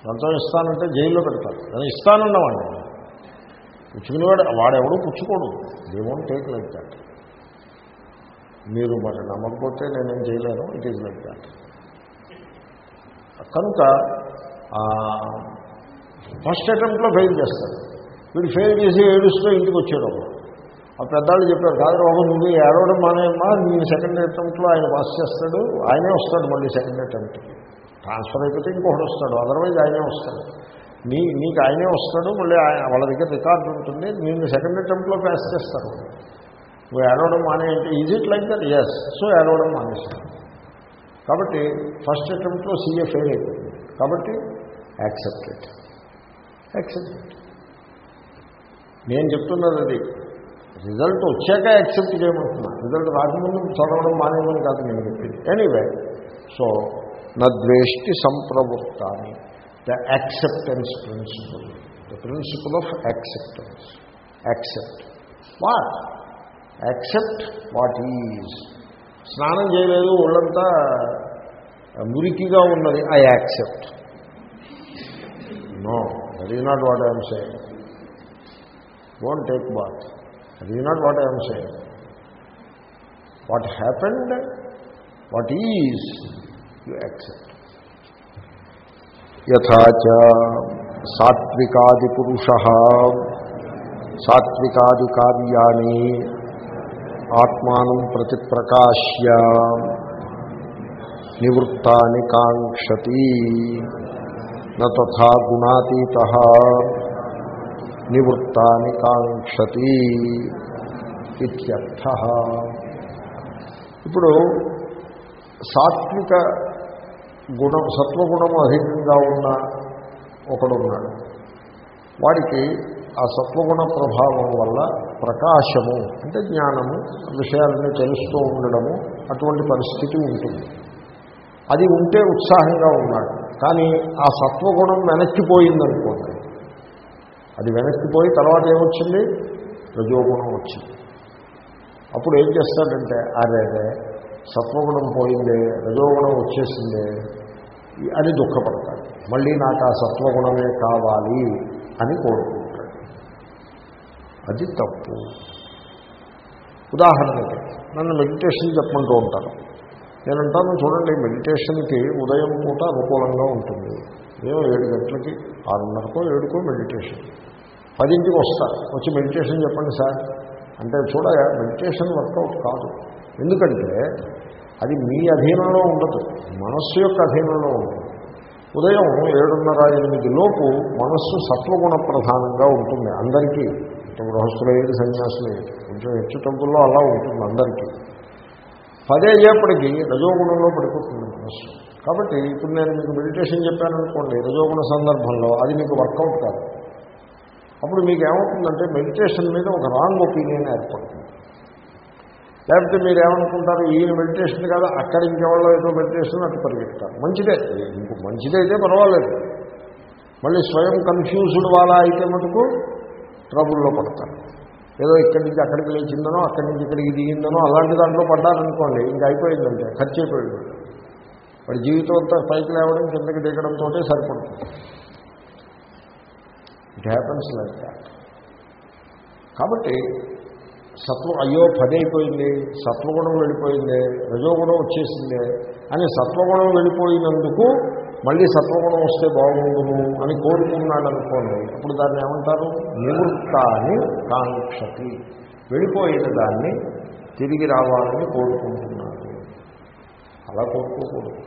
లంచం ఇస్తానంటే జైల్లో పెడతారు. నేను ఇస్తానన్నవాడిని పుచ్చుకునేవాడు వాడెవడూ పుచ్చుకోడు. దేవుని టేక్ లైక్ దాట్ మీరు మరి నమ్మకపోతే నేనేం చేయలేను. ఇట్ ఈజ్ లైక్ దాట్ కనుక ఫస్ట్ అటెంప్ట్లో ఫెయిల్ చేస్తాడు వీడు ఫెయిల్ చేసి ఏడుస్తూ ఇంటికి వచ్చాడు ఒకడు. ఆ పెద్దాళ్ళు చెప్పారు కాదు బాబు నువ్వు ఏడవడం మానేమ్మా నీ సెకండ్ అటెంప్ట్లో ఆయన పాస్ చేస్తాడు ఆయనే వస్తాడు మళ్ళీ సెకండ్ అటెంప్ట్కి ట్రాన్స్ఫర్ అయిపోతే ఇంకొకటి వస్తాడు అదర్వైజ్ ఆయనే వస్తాడు. నీ నీకు ఆయనే వస్తాడు మళ్ళీ ఆయన వాళ్ళ దగ్గర రికార్డు ఉంటుంది నేను సెకండ్ అటెంప్ట్లో పాస్ చేస్తాను నువ్వు ఏడవడం మానే అంటే is it like that yes so ఏడవడం మానేస్తాను కాబట్టి ఫస్ట్ అటెంప్ట్లో సీఏ ఫెయిల్ అయిపోతుంది కాబట్టి యాక్సెప్టెడ్ యాక్సెప్టెడ్ నేను చెప్తున్నది అది. రిజల్ట్ వచ్చాక యాక్సెప్ట్ చేయమంటున్నా రిజల్ట్ రాకముందు చదవడం మానేమని కాదు నేను చెప్పింది. ఎనీవే సో నా ద్వేష్టి సంప్రవృత్తాన్ని the acceptance principle the principle of acceptance accept what accept what is స్నానం చేయలేదు ఒళ్ళంతా మురికిగా ఉన్నది. I accept no that is not what I'm say don't take bath అది not what I'm saying what happened what is you accept యథాచ సాత్వికాది పురుష సాత్వికాది కార్యాణి ఆత్మానం ప్రతి ప్రకాశ్య నివృత్తాని కాంక్షతి నథా గుణాతీత నివృత్తాని కాంక్షతి ఇత్యర్థ. ఇప్పుడు సాత్విక గుణం సత్వగుణము అధికంగా ఉన్న ఒకడున్నాడు. వాడికి ఆ సత్వగుణ ప్రభావం వల్ల ప్రకాశము అంటే జ్ఞానము విషయాలను తెలుస్తూ ఉండడము అటువంటి పరిస్థితి ఉంటుంది. అది ఉంటే ఉత్సాహంగా ఉన్నాడు. కానీ ఆ సత్వగుణం వెనక్కిపోయిందనుకోండి అది వెనక్కిపోయి తర్వాత ఏమొచ్చింది? రజోగుణం వచ్చింది. అప్పుడు ఏం చేస్తాడంటే అరే సత్వగుణం పోయిందే రజోగుణం వచ్చేసిందే అని దుఃఖపడతాడు. మళ్ళీ నాకు ఆ సత్వగుణమే కావాలి అని కోరుకుంటాడు. అది తప్పు. ఉదాహరణకి నన్ను మెడిటేషన్ చెప్పమంటూ ఉంటాను. నేనంటాను చూడండి మెడిటేషన్కి ఉదయం పూట అనుకూలంగా ఉంటుంది. ఏమో ఏడు గంటలకి ఆరున్నరకో ఏడుకో మెడిటేషన్ పదింటికి వస్తా. వచ్చి మెడిటేషన్ చెప్పండి సార్. అంటే చూడగా మెడిటేషన్ వర్కౌట్ కాదు. ఎందుకంటే అది మీ అధీనంలో ఉండదు. మనస్సు యొక్క అధీనంలో ఉంటుంది ఉదయం ఏడున్నర ఎనిమిది లోపు మనస్సు సత్వగుణ ప్రధానంగా ఉంటుంది అందరికీ. ఇటు గృహస్థులయ్యేది సన్యాసులయ్యేది కొంచెం హెచ్చు తగ్గుల్లో అలా ఉంటుంది అందరికీ. పదే అయ్యేప్పటికీ రజోగుణంలో పడిపోతుంది మనస్సు. కాబట్టి ఇప్పుడు నేను మీకు మెడిటేషన్ చెప్పాను అనుకోండి రజోగుణ సందర్భంలో అది మీకు వర్కౌట్ కాదు. అప్పుడు మీకు ఏమవుతుందంటే మెడిటేషన్ మీద ఒక రాంగ్ ఒపీనియన్ ఏర్పడుతుంది. లేకపోతే మీరు ఏమనుకుంటారు ఈయన మెడిటేషన్ కాదు అక్కడ ఇంకెవాళ్ళు ఏదో మెడిటేషన్ అటు పరిగెత్తారు. మంచిదే. ఇంకో మంచిదైతే పర్వాలేదు. మళ్ళీ స్వయం కన్ఫ్యూజ్డ్ వాళ్ళ అయితే మటుకు ట్రబుల్లో పడతారు. ఏదో ఇక్కడి నుంచి అక్కడికి లేచిందనో అక్కడి నుంచి ఇక్కడికి దిగిందనో అలాంటి దాంట్లో పడ్డారనుకోండి ఇంకా అయిపోయిందంటే ఖర్చు అయిపోయింది వాడి జీవితం అంతా పైకి లేవడం కిందకి దిగడంతో సరిపడుతుంది. ఇట్ హ్యాపన్స్ లైక్ దాట్ కాబట్టి సత్వం అయ్యో పది అయిపోయింది సత్వగుణం వెళ్ళిపోయింది రజోగుణం వచ్చేసింది అని సత్వగుణం వెళ్ళిపోయినందుకు మళ్ళీ సత్వగుణం వస్తే బాగుండును అని కోరుకున్నాడు అనుకోండి. అప్పుడు దాన్ని ఏమంటారు? నివృత్తాన్ని అని కాంక్షతి. వెళ్ళిపోయిన దాన్ని తిరిగి రావాలని కోరుకుంటున్నాను అలా కోరుకోకూడదు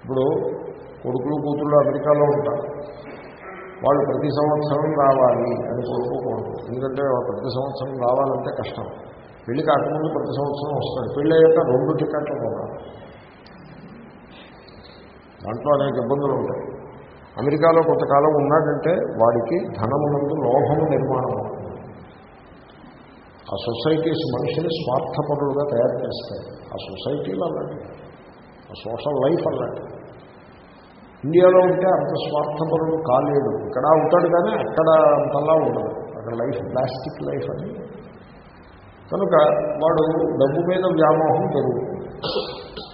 ఇప్పుడు కొడుకులు కూతుళ్ళు అమెరికాలో ఉంటారు. వాళ్ళు ప్రతి సంవత్సరం రావాలి అని కోరుకోకూడదు ఎందుకంటే ప్రతి సంవత్సరం రావాలంటే కష్టం. పెళ్ళి కాకముందు ప్రతి సంవత్సరం వస్తాడు. పెళ్ళి అయ్యాక రెండు టికెట్లు కొనాలి. దాంట్లో అనేక ఇబ్బందులు ఉంటాయి. అమెరికాలో కొంతకాలం ఉన్నాడంటే వాడికి ధనమునందు లోభము నిర్మాణం ఆ సొసైటీస్ మనిషిని స్వార్థపరులుగా తయారు చేస్తాయి. ఆ సొసైటీలో అలాంటి ఆ సోషల్ లైఫ్ అలాంటి ఇండియాలో ఉంటే అంత స్వార్థపరుడు కాలేడు. ఇక్కడ ఉంటాడు కానీ అక్కడ అంతలా ఉండదు. అక్కడ లైఫ్ ప్లాస్టిక్ లైఫ్ అని కనుక వాడు డబ్బు మీద వ్యామోహం పెరుగుతుంది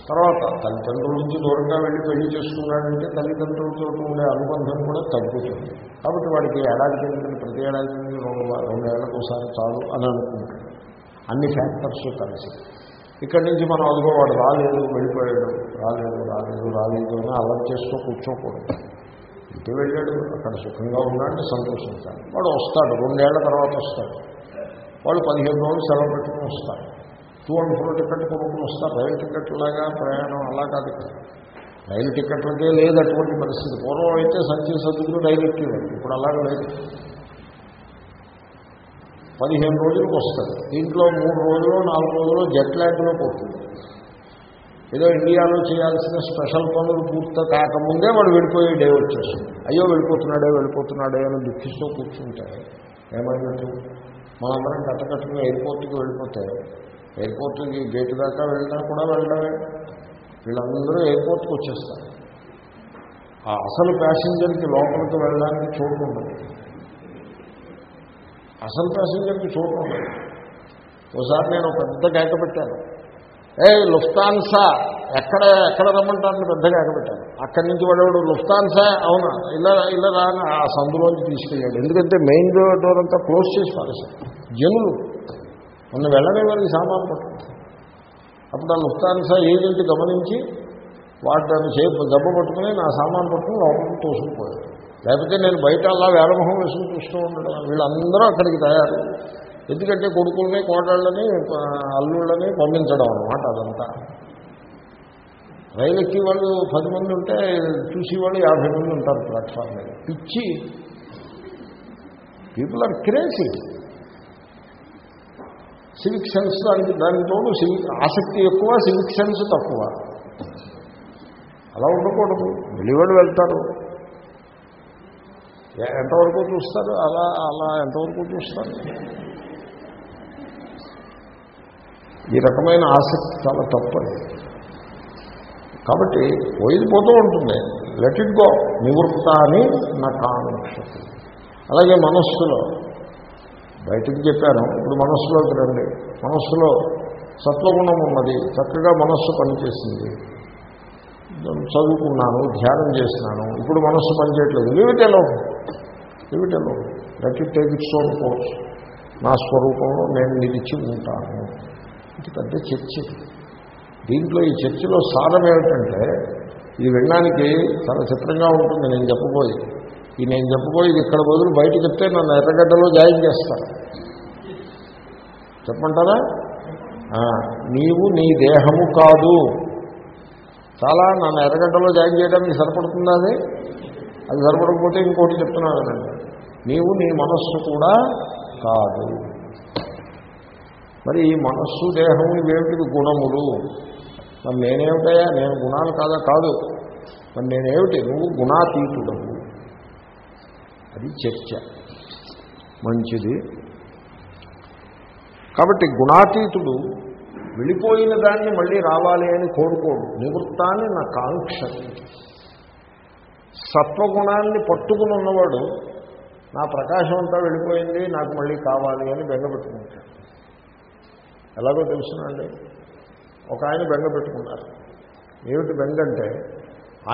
తర్వాత తల్లిదండ్రుల నుంచి దూరంగా వెళ్ళి పెళ్ళి చేసుకున్నాడంటే తల్లిదండ్రులతో ఉండే అనుబంధం కూడా తగ్గుతుంది. కాబట్టి వాడికి ఏడాది కింద ప్రతి ఏడాది రెండేళ్ళకు ఒకసారి చాలు అని అనుకుంటాడు అన్ని ఫ్యాక్టర్స్ కలిసి. ఇక్కడి నుంచి మనం అదిగో వాడు రాలేదు వెళ్ళిపోయాడు. రాలేదు రాలేదు రాలేదు అని అల్లరి చేస్తూ కూర్చోకూడదు. ఇంటి వెళ్ళాడు అక్కడ సుఖంగా ఉన్నాడని సంతోషించాలి వాడు వస్తాడు రెండేళ్ళ తర్వాత వస్తాడు. వాళ్ళు పదిహేను రోజులు సెలవు పెట్టుకుని వస్తారు. టూ అండ్ ఫోర్ టికెట్ కొనుక్కుని వస్తారు. రైలు టికెట్లాగా ప్రయాణం అలా కాదు రైలు టికెట్లకే లేదు అటువంటి పరిస్థితి. పూర్వం అయితే సంచి సర్దుకుని రైలు ఎక్కేవాడు ఇప్పుడు అలాగే లేదు. పదిహేను రోజులకు వస్తుంది. దీంట్లో మూడు రోజులు నాలుగు రోజులు జెట్ ల్యాండ్లో పోతుంది ఏదో ఇండియాలో చేయాల్సిన స్పెషల్ పనులు పూర్తి కాకముందే వాడు వెళ్ళిపోయే డే వచ్చేస్తుంది. అయ్యో వెళ్ళిపోతున్నాడే వెళ్ళిపోతున్నాడే అని దుఃఖిస్తూ కూర్చుంటే ఏమైనట్టు మనందరం కట్టకట్టుగా ఎయిర్పోర్ట్కి వెళ్ళిపోతే ఎయిర్పోర్ట్కి గేట్ దాకా వెళ్ళినా కూడా వెళ్ళడమే వీళ్ళందరూ ఎయిర్పోర్ట్కి వచ్చేస్తారు. ఆ అసలు ప్యాసింజర్కి లోపలికి వెళ్ళడానికి చోటు ఉండదు. అసలు ప్యాసింజర్కి చూడటం లేదు ఒకసారి నేను ఒక పెద్ద కేక పెట్టాను. ఏ లుఫ్తాన్సా ఎక్కడ ఎక్కడ రమ్మంటారని పెద్ద కేక పెట్టాను. అక్కడి నుంచి వాడేవాడు లుఫ్తాన్సా అవునా? ఇలా ఇలా రాని ఆ సందులోంచి తీసుకెళ్ళాడు. ఎందుకంటే మెయిన్ డోర్ అంతా క్లోజ్ చేసి పారేశాడు జనులు మొన్న వెళ్ళనే వాళ్ళకి సామాన్ పట్టుకుంటారు అప్పుడు ఆ లుఫ్తాన్సా ఏజెంట్ గమనించి వాటిని చేపు దెబ్బ పట్టుకుని నా సామాన్ పట్టుకుని లోపలికి తోసుకుపోయాడు. లేకపోతే నేను బయట అలా వేలమొహం వేసుకుని చూస్తూ ఉండడం. వీళ్ళందరూ అక్కడికి తయారు. ఎందుకంటే కొడుకుల్ని కోడళ్ళని అల్లుళ్ళని పంపించడం అనమాట అదంతా. రైలు ఎక్కి వాళ్ళు పది మంది ఉంటే చూసి వాళ్ళు యాభై మంది ఉంటారు ప్లాట్ఫామ్ మీద. పిచ్చి. People are crazy civic sense దానికి దానితోడు ఆసక్తి ఎక్కువ సివిక్ సెన్స్ తక్కువ. అలా ఉండకూడదు. వెళ్ళివాడు వెళ్తారు. ఎంతవరకు చూస్తారు? అలా అలా ఎంతవరకు చూస్తారు? ఈ రకమైన ఆసక్తి చాలా తప్పని కాబట్టి పోయిది పోతూ ఉంటుంది. లెట్ ఇట్ గో నివృత్త అని నా కాంక్షతి అలాగే మనస్సులో బయటికి చెప్పాను ఇప్పుడు మనస్సులోకి రండి. మనస్సులో సత్వగుణం ఉన్నది. చక్కగా మనస్సు పనిచేసింది. చదువుకున్నాను ధ్యానం చేసినాను. ఇప్పుడు మనస్సు పనిచేయట్లేదు. లిమిటెలో లిమిటెలో let it take its own course నా స్వరూపంలో నేను నిలిచి ఉంటాను. ఇది పెద్ద చర్చ. దీంట్లో ఈ చర్చలో సారం ఏమిటంటే ఇది వినడానికి చాలా చిత్రంగా ఉంటుంది నేను చెప్పబోయి. ఈ నేను చెప్పబోయేది ఇక్కడ బదులు బయట చెప్తే నన్ను ఎర్రగడ్డలో జాయిన్ చేస్తాను చెప్పమంటారా? నీవు నీ దేహము కాదు. చాలా నన్ను ఎర్రగడ్డలో జాయిన్ చేయడానికి సరిపడుతుందా అది అది సరిపడకపోతే ఇంకోటి చెప్తున్నాను నీవు నీ మనస్సు కూడా కాదు. మరి ఈ మనస్సు దేహము ఇవేమిటి గుణములు? మరి నేనేమిటయా నేను గుణాలు కాదా? కాదు. మరి నేనేమిటి? నువ్వు గుణాతీతుడవు. అది చర్చ. మంచిది. కాబట్టి గుణాతీతుడు వెళ్ళిపోయిన దాన్ని మళ్ళీ రావాలి అని కోరుకోడు. నివృత్తాన్ని నా కాంక్ష. సత్వగుణాన్ని పట్టుకుని ఉన్నవాడు నా ప్రకాశం అంతా వెళ్ళిపోయింది నాకు మళ్ళీ కావాలి అని బెంగపెట్టుకుంటాడు ఎలాగో తెలుసునండి ఒక ఆయన బెంగ పెట్టుకున్నారు. ఏమిటి బెంగ అంటే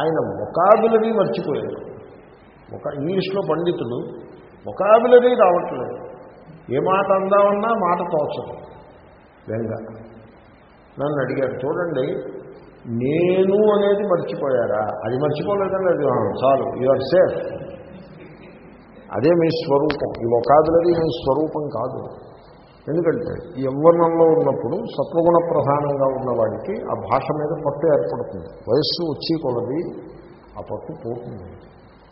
ఆయన మొకాబులరీ మర్చిపోయాడు ఒక ఇంగ్లీష్లో పండితుడు మొకాబులరీ రావట్లేదు. ఏ మాట అందామన్నా మాట తోచదు బెంగ. నన్ను అడిగారు చూడండి నేను అనేది మర్చిపోయారా? అది మర్చిపోలేదండి అది. చాలు. ఆర్ సేఫ్ అదే మీ స్వరూపం. ఈ ఒకాదులది మీ స్వరూపం కాదు. ఎందుకంటే ఈ యవ్వనంలో ఉన్నప్పుడు సత్వగుణ ప్రధానంగా ఉన్నవాడికి ఆ భాష మీద పట్టు ఏర్పడుతుంది. వయస్సు వచ్చి కొలది ఆ పట్టు పోతుంది.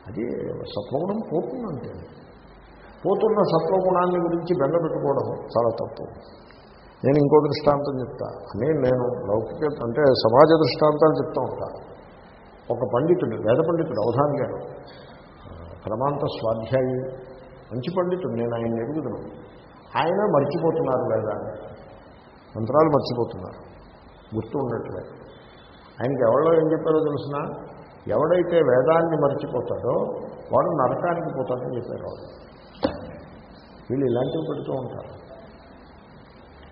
అది సత్వగుణం పోతుందంటే. పోతున్న సత్వగుణాన్ని గురించి బెంగ పెట్టుకోవడం చాలా తప్పు. నేను ఇంకో దృష్టాంతం చెప్తా. నేను నేను లౌకిక అంటే సమాజ దృష్టాంతాలు చెప్తూ ఉంటాను ఒక పండితుడు వేద పండితుడు అవధాన్ గారు క్రమాంత స్వాధ్యాయి మంచి పండితుడు నేను ఆయన ఎరుగుదను ఆయన మర్చిపోతున్నారు వేదాన్ని మంత్రాలు మర్చిపోతున్నారు. గుర్తు ఉండట్లేదు. ఆయనకి ఎవరో ఏం చెప్పారో తెలిసిన? ఎవడైతే వేదాన్ని మర్చిపోతాడో వాడు నరకానికి పోతాడని చెప్పారు వాళ్ళు. వీళ్ళు ఇలాంటివి పెడుతూ ఉంటారు.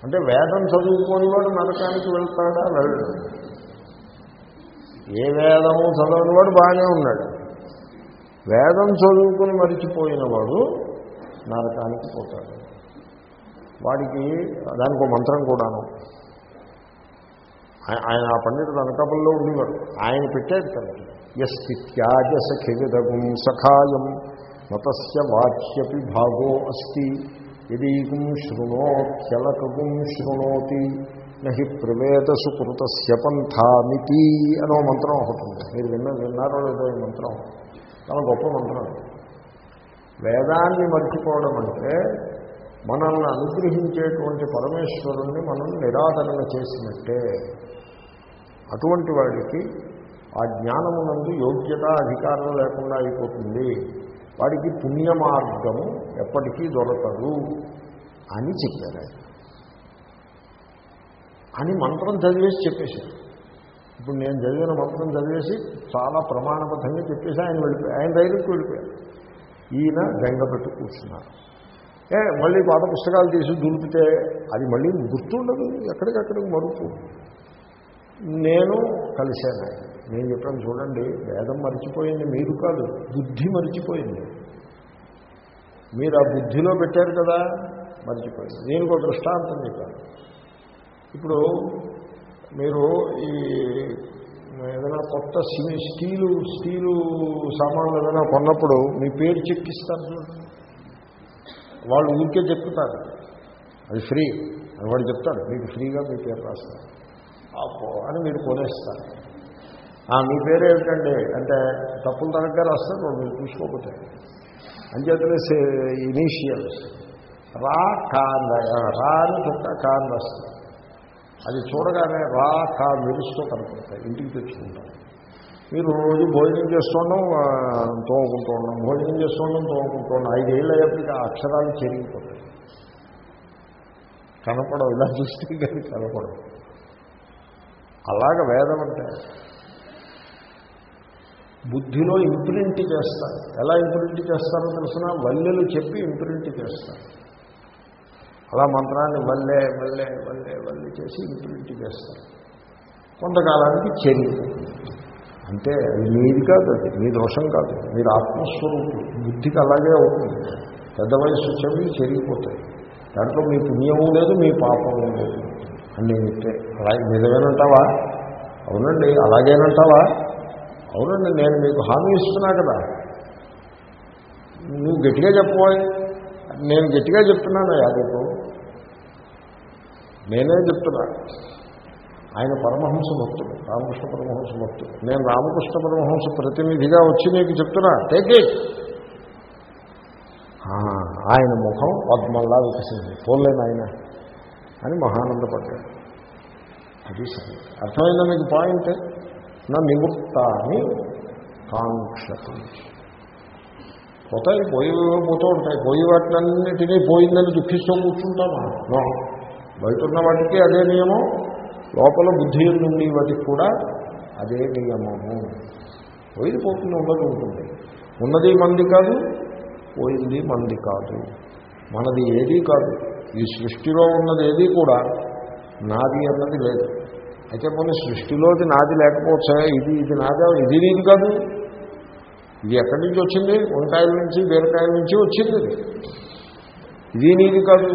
అంటే వేదం చదువుకొని వాడు నరకానికి వెళ్తాడా? వెళ్ళడు. ఏ వేదము చదవని వాడు బాగానే ఉన్నాడు. వేదం చదువుకుని మరిచిపోయిన వాడు నరకానికి పోతాడు. వాడికి దానికి ఒక మంత్రం కూడాను. ఆయన ఆ పండితుడు అనకాపల్లో ఉండేవాడు. ఆయన పెట్టాడు తనకి. ఎస్తిత్యాజ సఖివిదగుం సఖాయం. మతస్య వాచ్యపి భాగో అస్తి. యదీగుం శృణోత్యలకగుం శృణోతి నహి ప్రవేద సుకృత పంథామితి అనో మంత్రం ఒకటి ఉంది మీరు విన్న విన్నారో లేదో ఈ మంత్రం చాలా గొప్ప మంత్రం వేదాన్ని మర్చిపోవడం అంటే మనల్ని అనుగ్రహించేటువంటి పరమేశ్వరుణ్ణి మనం నిరాదరణ చేసినట్టే. అటువంటి వాడికి ఆ జ్ఞానమునందు యోగ్యత అధికారం లేకుండా అయిపోతుంది. వాడికి పుణ్య మార్గము ఎప్పటికీ దొరకదు అని చెప్పారు ఆయన. అని మంత్రం చదివేసి చెప్పేశారు ఇప్పుడు నేను చదివిన మంత్రం చదివేసి చాలా ప్రమాణబద్ధంగా చెప్పేసి ఆయన వెళ్ళిపోయారు ఆయన ధైర్యంకి వెళ్ళిపోయారు ఈయన గంగ పెట్టు కూర్చున్నారు. ఏ మళ్ళీ పాత పుస్తకాలు తీసి దులిపితే అది మళ్ళీ గుర్తుండదు. ఎక్కడికక్కడికి మరుపు నేను కలిశాను ఆయన. నేను చెప్పాను చూడండి వేదం మర్చిపోయింది మీరు కాదు బుద్ధి మర్చిపోయింది. మీరు ఆ బుద్ధిలో పెట్టారు కదా మర్చిపోయింది. నేను ఒక దృష్టాంతం చెప్పాను. ఇప్పుడు మీరు ఈ ఏదైనా కొత్త స్టీలు స్టీలు సామాన్లు ఏదైనా కొన్నప్పుడు మీ పేరు చెక్కిస్తారు చూడండి. వాళ్ళు ఊరికే చెప్తారు. అది ఫ్రీ. అని వాడు చెప్తాడు. మీకు ఫ్రీగా మీ పేరు రాస్తారు. అని మీరు కొనేస్తారు. మీ పేరు ఏమిటండి? అంటే తప్పులు తనగ్గా రాస్తారు మీరు చూసుకోకపోతే. అంచేతనే ఇనీషియల్స్. రా కాన్ రా అని చుక్క కాన్ రాస్తారు అది చూడగానే రా కా మెరుస్తూ కనపడతాయి ఇంటికి తెచ్చుకుంటాం మీరు రోజు భోజనం చేస్తుండడం తోముకుంటూ ఉండడం భోజనం చేస్తుండడం తోముకుంటూ ఉండడం. ఐదేళ్ళు అయ్యేప్పటికీ ఆ అక్షరాలు చెరిగిపోతాయి. కనపడవు ఇలా చూస్తే కానీ కనపడవు. అలాగ వేదం అంటే బుద్ధిలో ఇంప్రింట్ చేస్తారు. ఎలా ఇంప్రింట్ చేస్తారో తెలిసిన? వల్లెలు చెప్పి ఇంప్రింట్ చేస్తారు. అలా మంత్రాన్ని వల్లే వల్లే వల్లే వల్లే చేసి ఇంప్రింట్ చేస్తారు. కొంతకాలానికి చెల్లి అంటే అది మీది కాదు అది మీ దోషం కాదు. మీరు ఆత్మస్వరూపులు బుద్ధికి అలాగే అవుతుంది పెద్ద వయసు చెవి చెరిగిపోతాయి దాంట్లో మీ పుణ్యము లేదు మీ పాపము లేదు. అని నేను చెప్తే అలాగే నిజమేనంటావా? అవునండి అలాగేనంటావా? అవునండి నేను మీకు హామీ ఇస్తున్నా కదా. నువ్వు గట్టిగా చెప్పబోయ్ నేను గట్టిగా చెప్తున్నాను యాదకు నేనే చెప్తున్నా. ఆయన పరమహంస భక్తుడు రామకృష్ణ పరమహంస భక్తుడు. నేను రామకృష్ణ పరమహంస ప్రతినిధిగా వచ్చి నీకు చెప్తున్నా. టేక్ ఇట్ ఆయన ముఖం పద్మల్లా వికసింది పోలేను ఆయన? అని మహానందపడ్డాడు అది సరే. అర్థమైందా మీకు పాయింట్? నా నివృత్తాన్ని కాంక్షతి. పోతాయి పోయి పోతూ ఉంటాయి. పోయి వాటినన్నిటినీ పోయిందని దుఃఖిస్తూ కూర్చుంటామా బయట ఉన్న వాటికి అదే నియమం లోపల బుద్ధి నుండి వాటికి కూడా అదే నియమము. పోయింది పోతుంది ఉన్నది ఉంటుంది. ఉన్నది మంది కాదు పోయింది మంది కాదు. మనది ఏదీ కాదు. ఈ సృష్టిలో ఉన్నది ఏదీ కూడా నాది అన్నది లేదు. అయితే పోనీ సృష్టిలోది నాది లేకపోవచ్చా ఇది ఇది నాదా? ఇది నీది కాదు. ఇది ఎక్కడి నుంచి వచ్చింది? వంకాయల నుంచి బీరకాయల నుంచి వచ్చింది. ఇది నీది కాదు.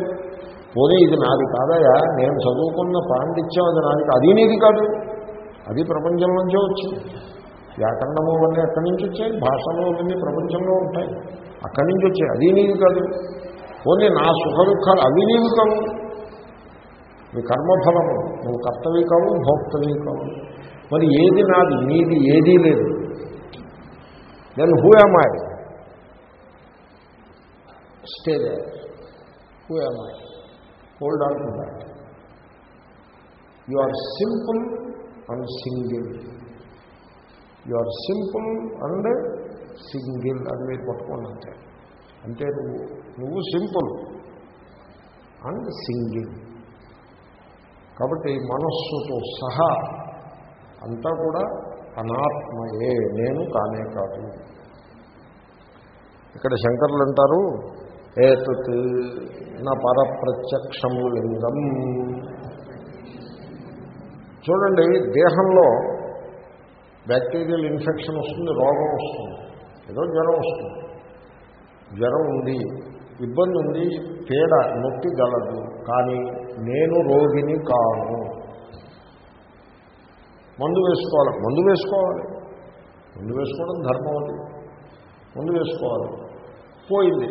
పోనీ ఇది నాది కాదయా? నేను చదువుకున్న పాండిత్యం అది నాది అది నీది కాదు. అది ప్రపంచం నుంచే వచ్చింది. వ్యాకరణము అవన్నీ ఎక్కడి నుంచి వచ్చాయి? భాషలు అవన్నీ ప్రపంచంలో ఉంటాయి. అక్కడి నుంచి వచ్చాయి. అది నీది కాదు. పోనీ నా సుఖ దుఃఖాలు అవి నీవి కావు. మీ కర్మఫలము నువ్వు కర్తవి కావు భోక్తవి కావు మరి ఏది నాది? నీది ఏదీ లేదు. Then who am I stay they who am I hold on to that you are simple and single you are simple and single అని మీరు పట్టుకోండి అంతే. అంటే నువ్వు నువ్వు సింపుల్ అండ్ సింగిల్ కాబట్టి మనస్సుతో సహా అంతా కూడా అనాత్మయే నేను కానే కాదు. ఇక్కడ శంకర్లు అంటారు ఏతత్ నా పరప్రత్యక్షం లింగం చూడండి దేహంలో బ్యాక్టీరియల్ ఇన్ఫెక్షన్ వస్తుంది రోగం వస్తుంది ఏదో జ్వరం వస్తుంది. జ్వరం ఉంది ఇబ్బంది ఉంది పేడ నొప్పి గలదు కానీ నేను రోగిని కాను. మందు వేసుకోవాలి. మందు వేసుకోవాలి. మందు వేసుకోవడం ధర్మం అది. మందు వేసుకోవాలి. పోయింది.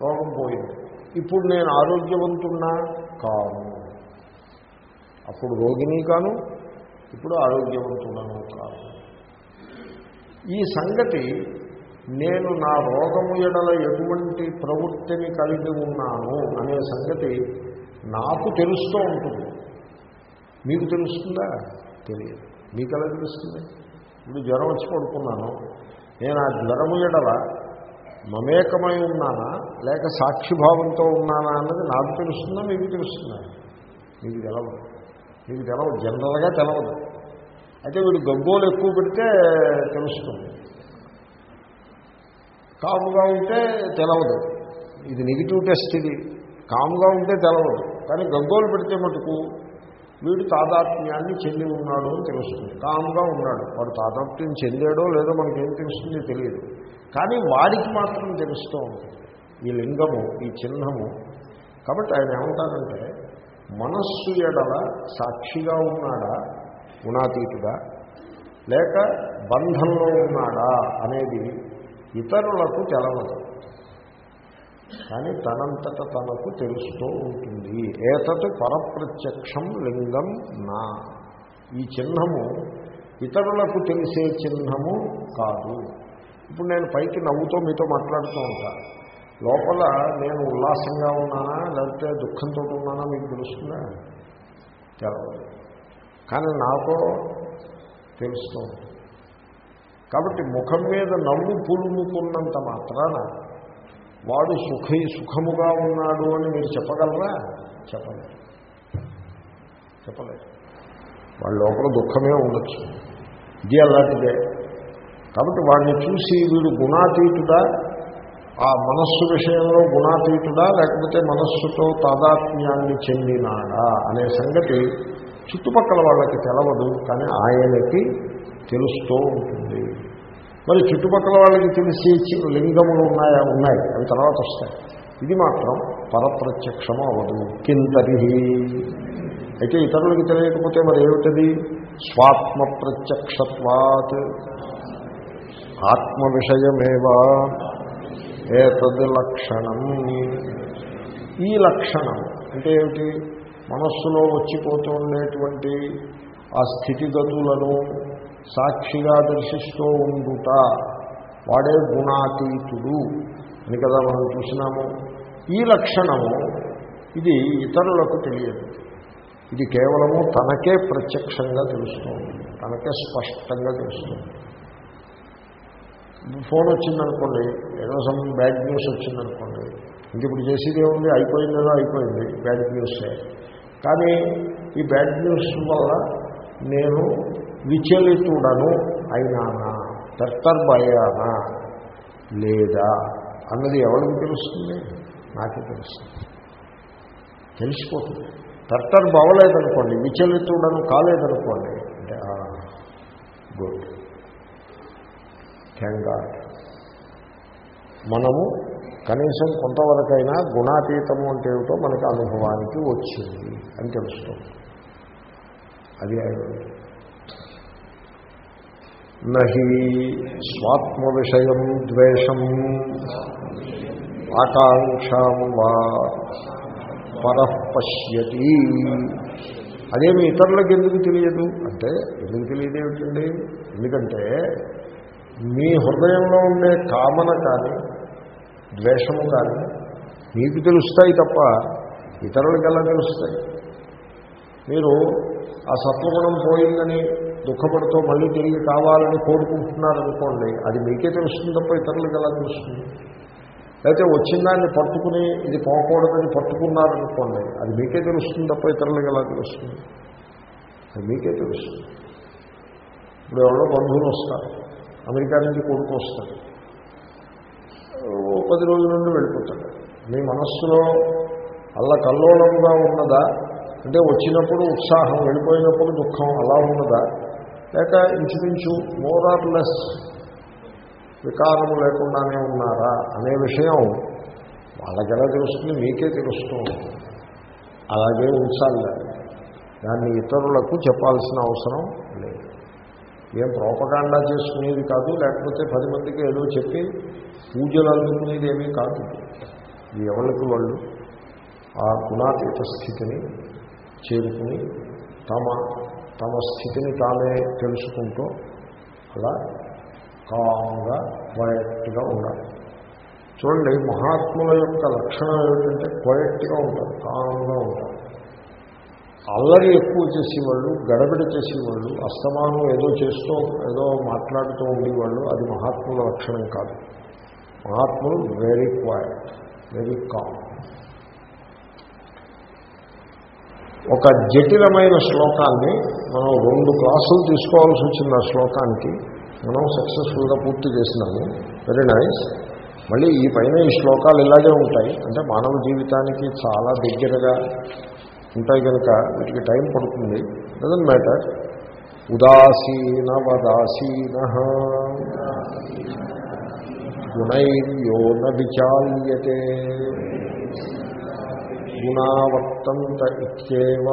రోగం పోయింది. ఇప్పుడు నేను ఆరోగ్యవంతున్నా కాను. అప్పుడు రోగిని కాను. ఇప్పుడు ఆరోగ్యవంతుడను కాను. ఈ సంగతి నేను నా రోగము ఎడల ఎటువంటి ప్రవృత్తిని కలిగి ఉన్నాను అనే సంగతి నాకు తెలుస్తూ ఉంటుంది. మీకు తెలుస్తుందా? తెలియదు. మీకు ఎలా తెలుస్తుంది? ఇప్పుడు జ్వరం వచ్చి పడుకున్నాను. నేను ఆ జ్వరము ఎడల మమేకమై ఉన్నానా? లేక సాక్షిభావంతో ఉన్నానా అన్నది నాకు తెలుస్తుందా? మీకు తెలుస్తుందా? మీకు తెలవదు. మీకు తెలవదు. జనరల్గా తెలవదు. అయితే వీడు గగ్గోలు ఎక్కువ పెడితే తెలుస్తుంది. కాముగా ఉంటే తెలవదు. ఇది నెగిటివ్ టెస్ట్ ఇది. కాముగా ఉంటే తెలవదు. కానీ గగ్గోలు పెడితే మటుకు వీడు తాదాత్మ్యాన్ని చెంది ఉన్నాడు అని తెలుస్తుంది. కాముగా ఉన్నాడు. వాడు తాదాత్మ్యం చెందాడో లేదో మనకేం తెలుస్తుంది తెలియదు. కానీ వాడికి మాత్రం తెలుస్తూ ఉంటుంది ఈ లింగము ఈ చిహ్నము. కాబట్టి ఆయన ఏమంటారంటే మనస్సు ఎడల సాక్షిగా ఉన్నాడా గుణాతీతుడా లేక బంధంలో ఉన్నాడా అనేది ఇతరులకు తెలవదు. కానీ తనంతట తనకు తెలుస్తూ ఉంటుంది. ఏతత్ పరప్రత్యక్షం లింగం నా. ఈ చిహ్నము ఇతరులకు తెలిసే చిహ్నము కాదు. ఇప్పుడు నేను పైకి నవ్వుతో మీతో మాట్లాడుతూ ఉంటా. లోపల నేను ఉల్లాసంగా ఉన్నానా లేకపోతే దుఃఖంతో ఉన్నానా మీకు తెలుస్తుందా? తెలవదు. కానీ నాతో తెలుస్తూ కాబట్టి ముఖం మీద నవ్వు పులుముకున్నంత మాత్రాన వాడు సుఖీ సుఖముగా ఉన్నాడు అని మీరు చెప్పగలరా? చెప్పలేదు. చెప్పలేదు. వాళ్ళ లోపల దుఃఖమే ఉండొచ్చు. ఇది అలాంటిదే. కాబట్టి వాడిని చూసి వీడు గుణాతీతుడా? ఆ మనస్సు విషయంలో గుణాతీతుడా? లేకపోతే మనస్సుతో తాదాత్మ్యాన్ని చెందినాడా? అనే సంగతి చుట్టుపక్కల వాళ్ళకి తెలవదు కానీ ఆయనకి తెలుస్తూ ఉంటుంది. మరి చుట్టుపక్కల వాళ్ళకి తెలిసి లింగములు ఉన్నాయా? ఉన్నాయి. అవి తర్వాత వస్తాయి. ఇది మాత్రం పరప్రత్యక్షము అవదు కింతరి అయితే ఇతరులకు తెలియకపోతే మరి ఏమిటది? స్వాత్మ ప్రత్యక్షత్వాత్ ఆత్మ విషయమేవా ఏతద్ లక్షణం ఈ లక్షణం అంటే ఏమిటి? మనస్సులో వచ్చిపోతూ ఉండేటువంటి ఆ స్థితిగతులను సాక్షిగా దర్శిస్తూ ఉండుట వాడే గుణాతీతుడు అని కదా మనం చూసినాము. ఈ లక్షణము ఇది ఇతరులకు తెలియదు. ఇది కేవలము తనకే ప్రత్యక్షంగా తెలుస్తుంది తనకే స్పష్టంగా తెలుస్తుంది. ఫోన్ వచ్చిందనుకోండి ఏదో సమ్ బ్యాడ్ న్యూస్ వచ్చిందనుకోండి ఇంక ఇప్పుడు చేసేది ఏముంది అయిపోయిందేదో అయిపోయింది బ్యాడ్ న్యూసే. కానీ ఈ బ్యాడ్ న్యూస్ వల్ల నేను విచలితుడను అయినానా? తర్తర్బయ్యానా లేదా? అన్నది ఎవరికి తెలుస్తుంది? నాకే తెలుస్తుంది. తెలిసిపోతుంది. తర్తర్ బావలేదనుకోండి విచలితుడను కాలేదనుకోండి అంటే గుడ్. Thank God. మనము కనీసం కొంతవరకైనా గుణాతీతము అంటే ఏమిటో మనకి అనుభవానికి వచ్చింది అని తెలుస్తుంది. అది నహి స్వాత్మ విషయం ద్వేషం ఆకాంక్షాం వా పరపశ్యతి అదేమి ఇతరులకు ఎందుకు తెలియదు? అంటే ఎందుకు తెలియదు ఏమిటండి? ఎందుకంటే మీ హృదయంలో ఉండే కామన కానీ ద్వేషము కానీ మీకు తెలుస్తాయి తప్ప ఇతరులకు ఎలా తెలుస్తాయి? మీరు ఆ సత్వగుణం పోయిందని దుఃఖపడుతూ మళ్ళీ తిరిగి కావాలని కోరుకుంటున్నారనుకోండి అది మీకే తెలుస్తుంది తప్ప ఇతరులకు ఎలా తెలుస్తుంది? అయితే వచ్చిన దాన్ని పట్టుకుని ఇది పోకూడదని పట్టుకున్నారనుకోండి అది మీకే తెలుస్తుంది తప్ప ఇతరులకు ఎలా తెలుస్తుంది? అది మీకే తెలుస్తుంది. ఇప్పుడు ఎవరో బంధువులు వస్తారు అమెరికా నుంచి కొడుకు వస్తాడు. పది రోజుల నుండి వెళ్ళిపోతాడు. మీ మనస్సులో అల్ల కల్లోలంగా ఉన్నదా? అంటే వచ్చినప్పుడు ఉత్సాహం వెళ్ళిపోయినప్పుడు దుఃఖం అలా ఉన్నదా? లేక ఇంచుమించు మోర్ ఆర్ లెస్ వికారము లేకుండానే ఉన్నారా అనే విషయం వాళ్ళకి ఎలా తెలుస్తుంది? మీకే తెలుస్తుంది. అలాగే ఉంచాలి. దాన్ని ఇతరులకు చెప్పాల్సిన అవసరం లేదు. ఏం ప్రోపకాండా చేసుకునేది కాదు లేకపోతే పది మందికి ఏదో చెప్పి పూజలు అందుకునేది ఏమీ కాదు. ఎవరికి వాళ్ళు? ఆ గుణాతీత స్థితిని చేరుకుని తమ తమ స్థితిని తామే తెలుసుకుంటూ అలా కామ్గా క్వయట్గా ఉండాలి. చూడండి మహాత్ముల యొక్క లక్షణం ఏమిటంటే క్వయట్గా ఉంటారు కామ్గా ఉంటారు అల్లరి ఎక్కువ చేసేవాళ్ళు గడబిడ చేసేవాళ్ళు అస్తమానం ఏదో చేస్తూ ఏదో మాట్లాడుతూ ఉండేవాళ్ళు అది మహాత్ముల లక్షణం కాదు. మహాత్ములు వెరీ క్వయట్ వెరీ కామ్ ఒక జటిలమైన శ్లోకాన్ని మనం రెండు క్లాసులు తీసుకోవాల్సి వచ్చింది ఆ శ్లోకానికి. మనం సక్సెస్ఫుల్గా పూర్తి చేసినాము. వెరీ నైస్ మళ్ళీ ఈ పైన ఈ శ్లోకాలు ఇలాగే ఉంటాయి. అంటే మానవ జీవితానికి చాలా దగ్గరగా ఉంటాయి కనుక వీటికి టైం పడుతుంది. డజన్ మ్యాటర్ ఉదాసీన వదాసీన గుణైర్యో నచాల్యతే గుణావర్తంత ఇత్యేవ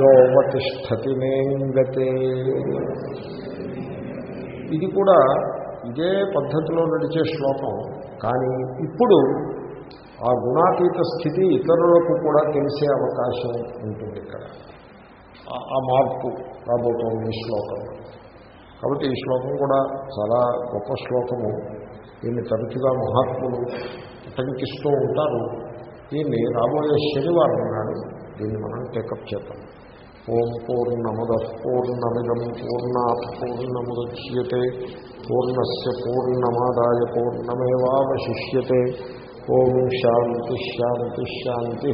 యోవతిష్టతి నేంగతే ఇది కూడా ఇదే పద్ధతిలో నడిచే శ్లోకం. కానీ ఇప్పుడు ఆ గుణాతీత స్థితి ఇతరులకు కూడా తెలిసే అవకాశం ఉంటుంది ఇక్కడ. ఆ మార్పు రాబోతోంది ఈ శ్లోకంలో కాబట్టి ఈ శ్లోకం కూడా చాలా గొప్ప శ్లోకము. దీన్ని తరచుగా మహాత్ములు ఉటంకిస్తూ ఉంటారు. దీన్ని రాబోయే శనివారం నాడు దీన్ని మనం టేకప్ చేద్దాం. ఓం పూర్ణముద పూర్ణమిదం పూర్ణా పూర్ణముద్యతే పూర్ణస్ పూర్ణమాదాయ పూర్ణమేవాశిష్యతే ఓం శాంతి శాంతి శాంతి.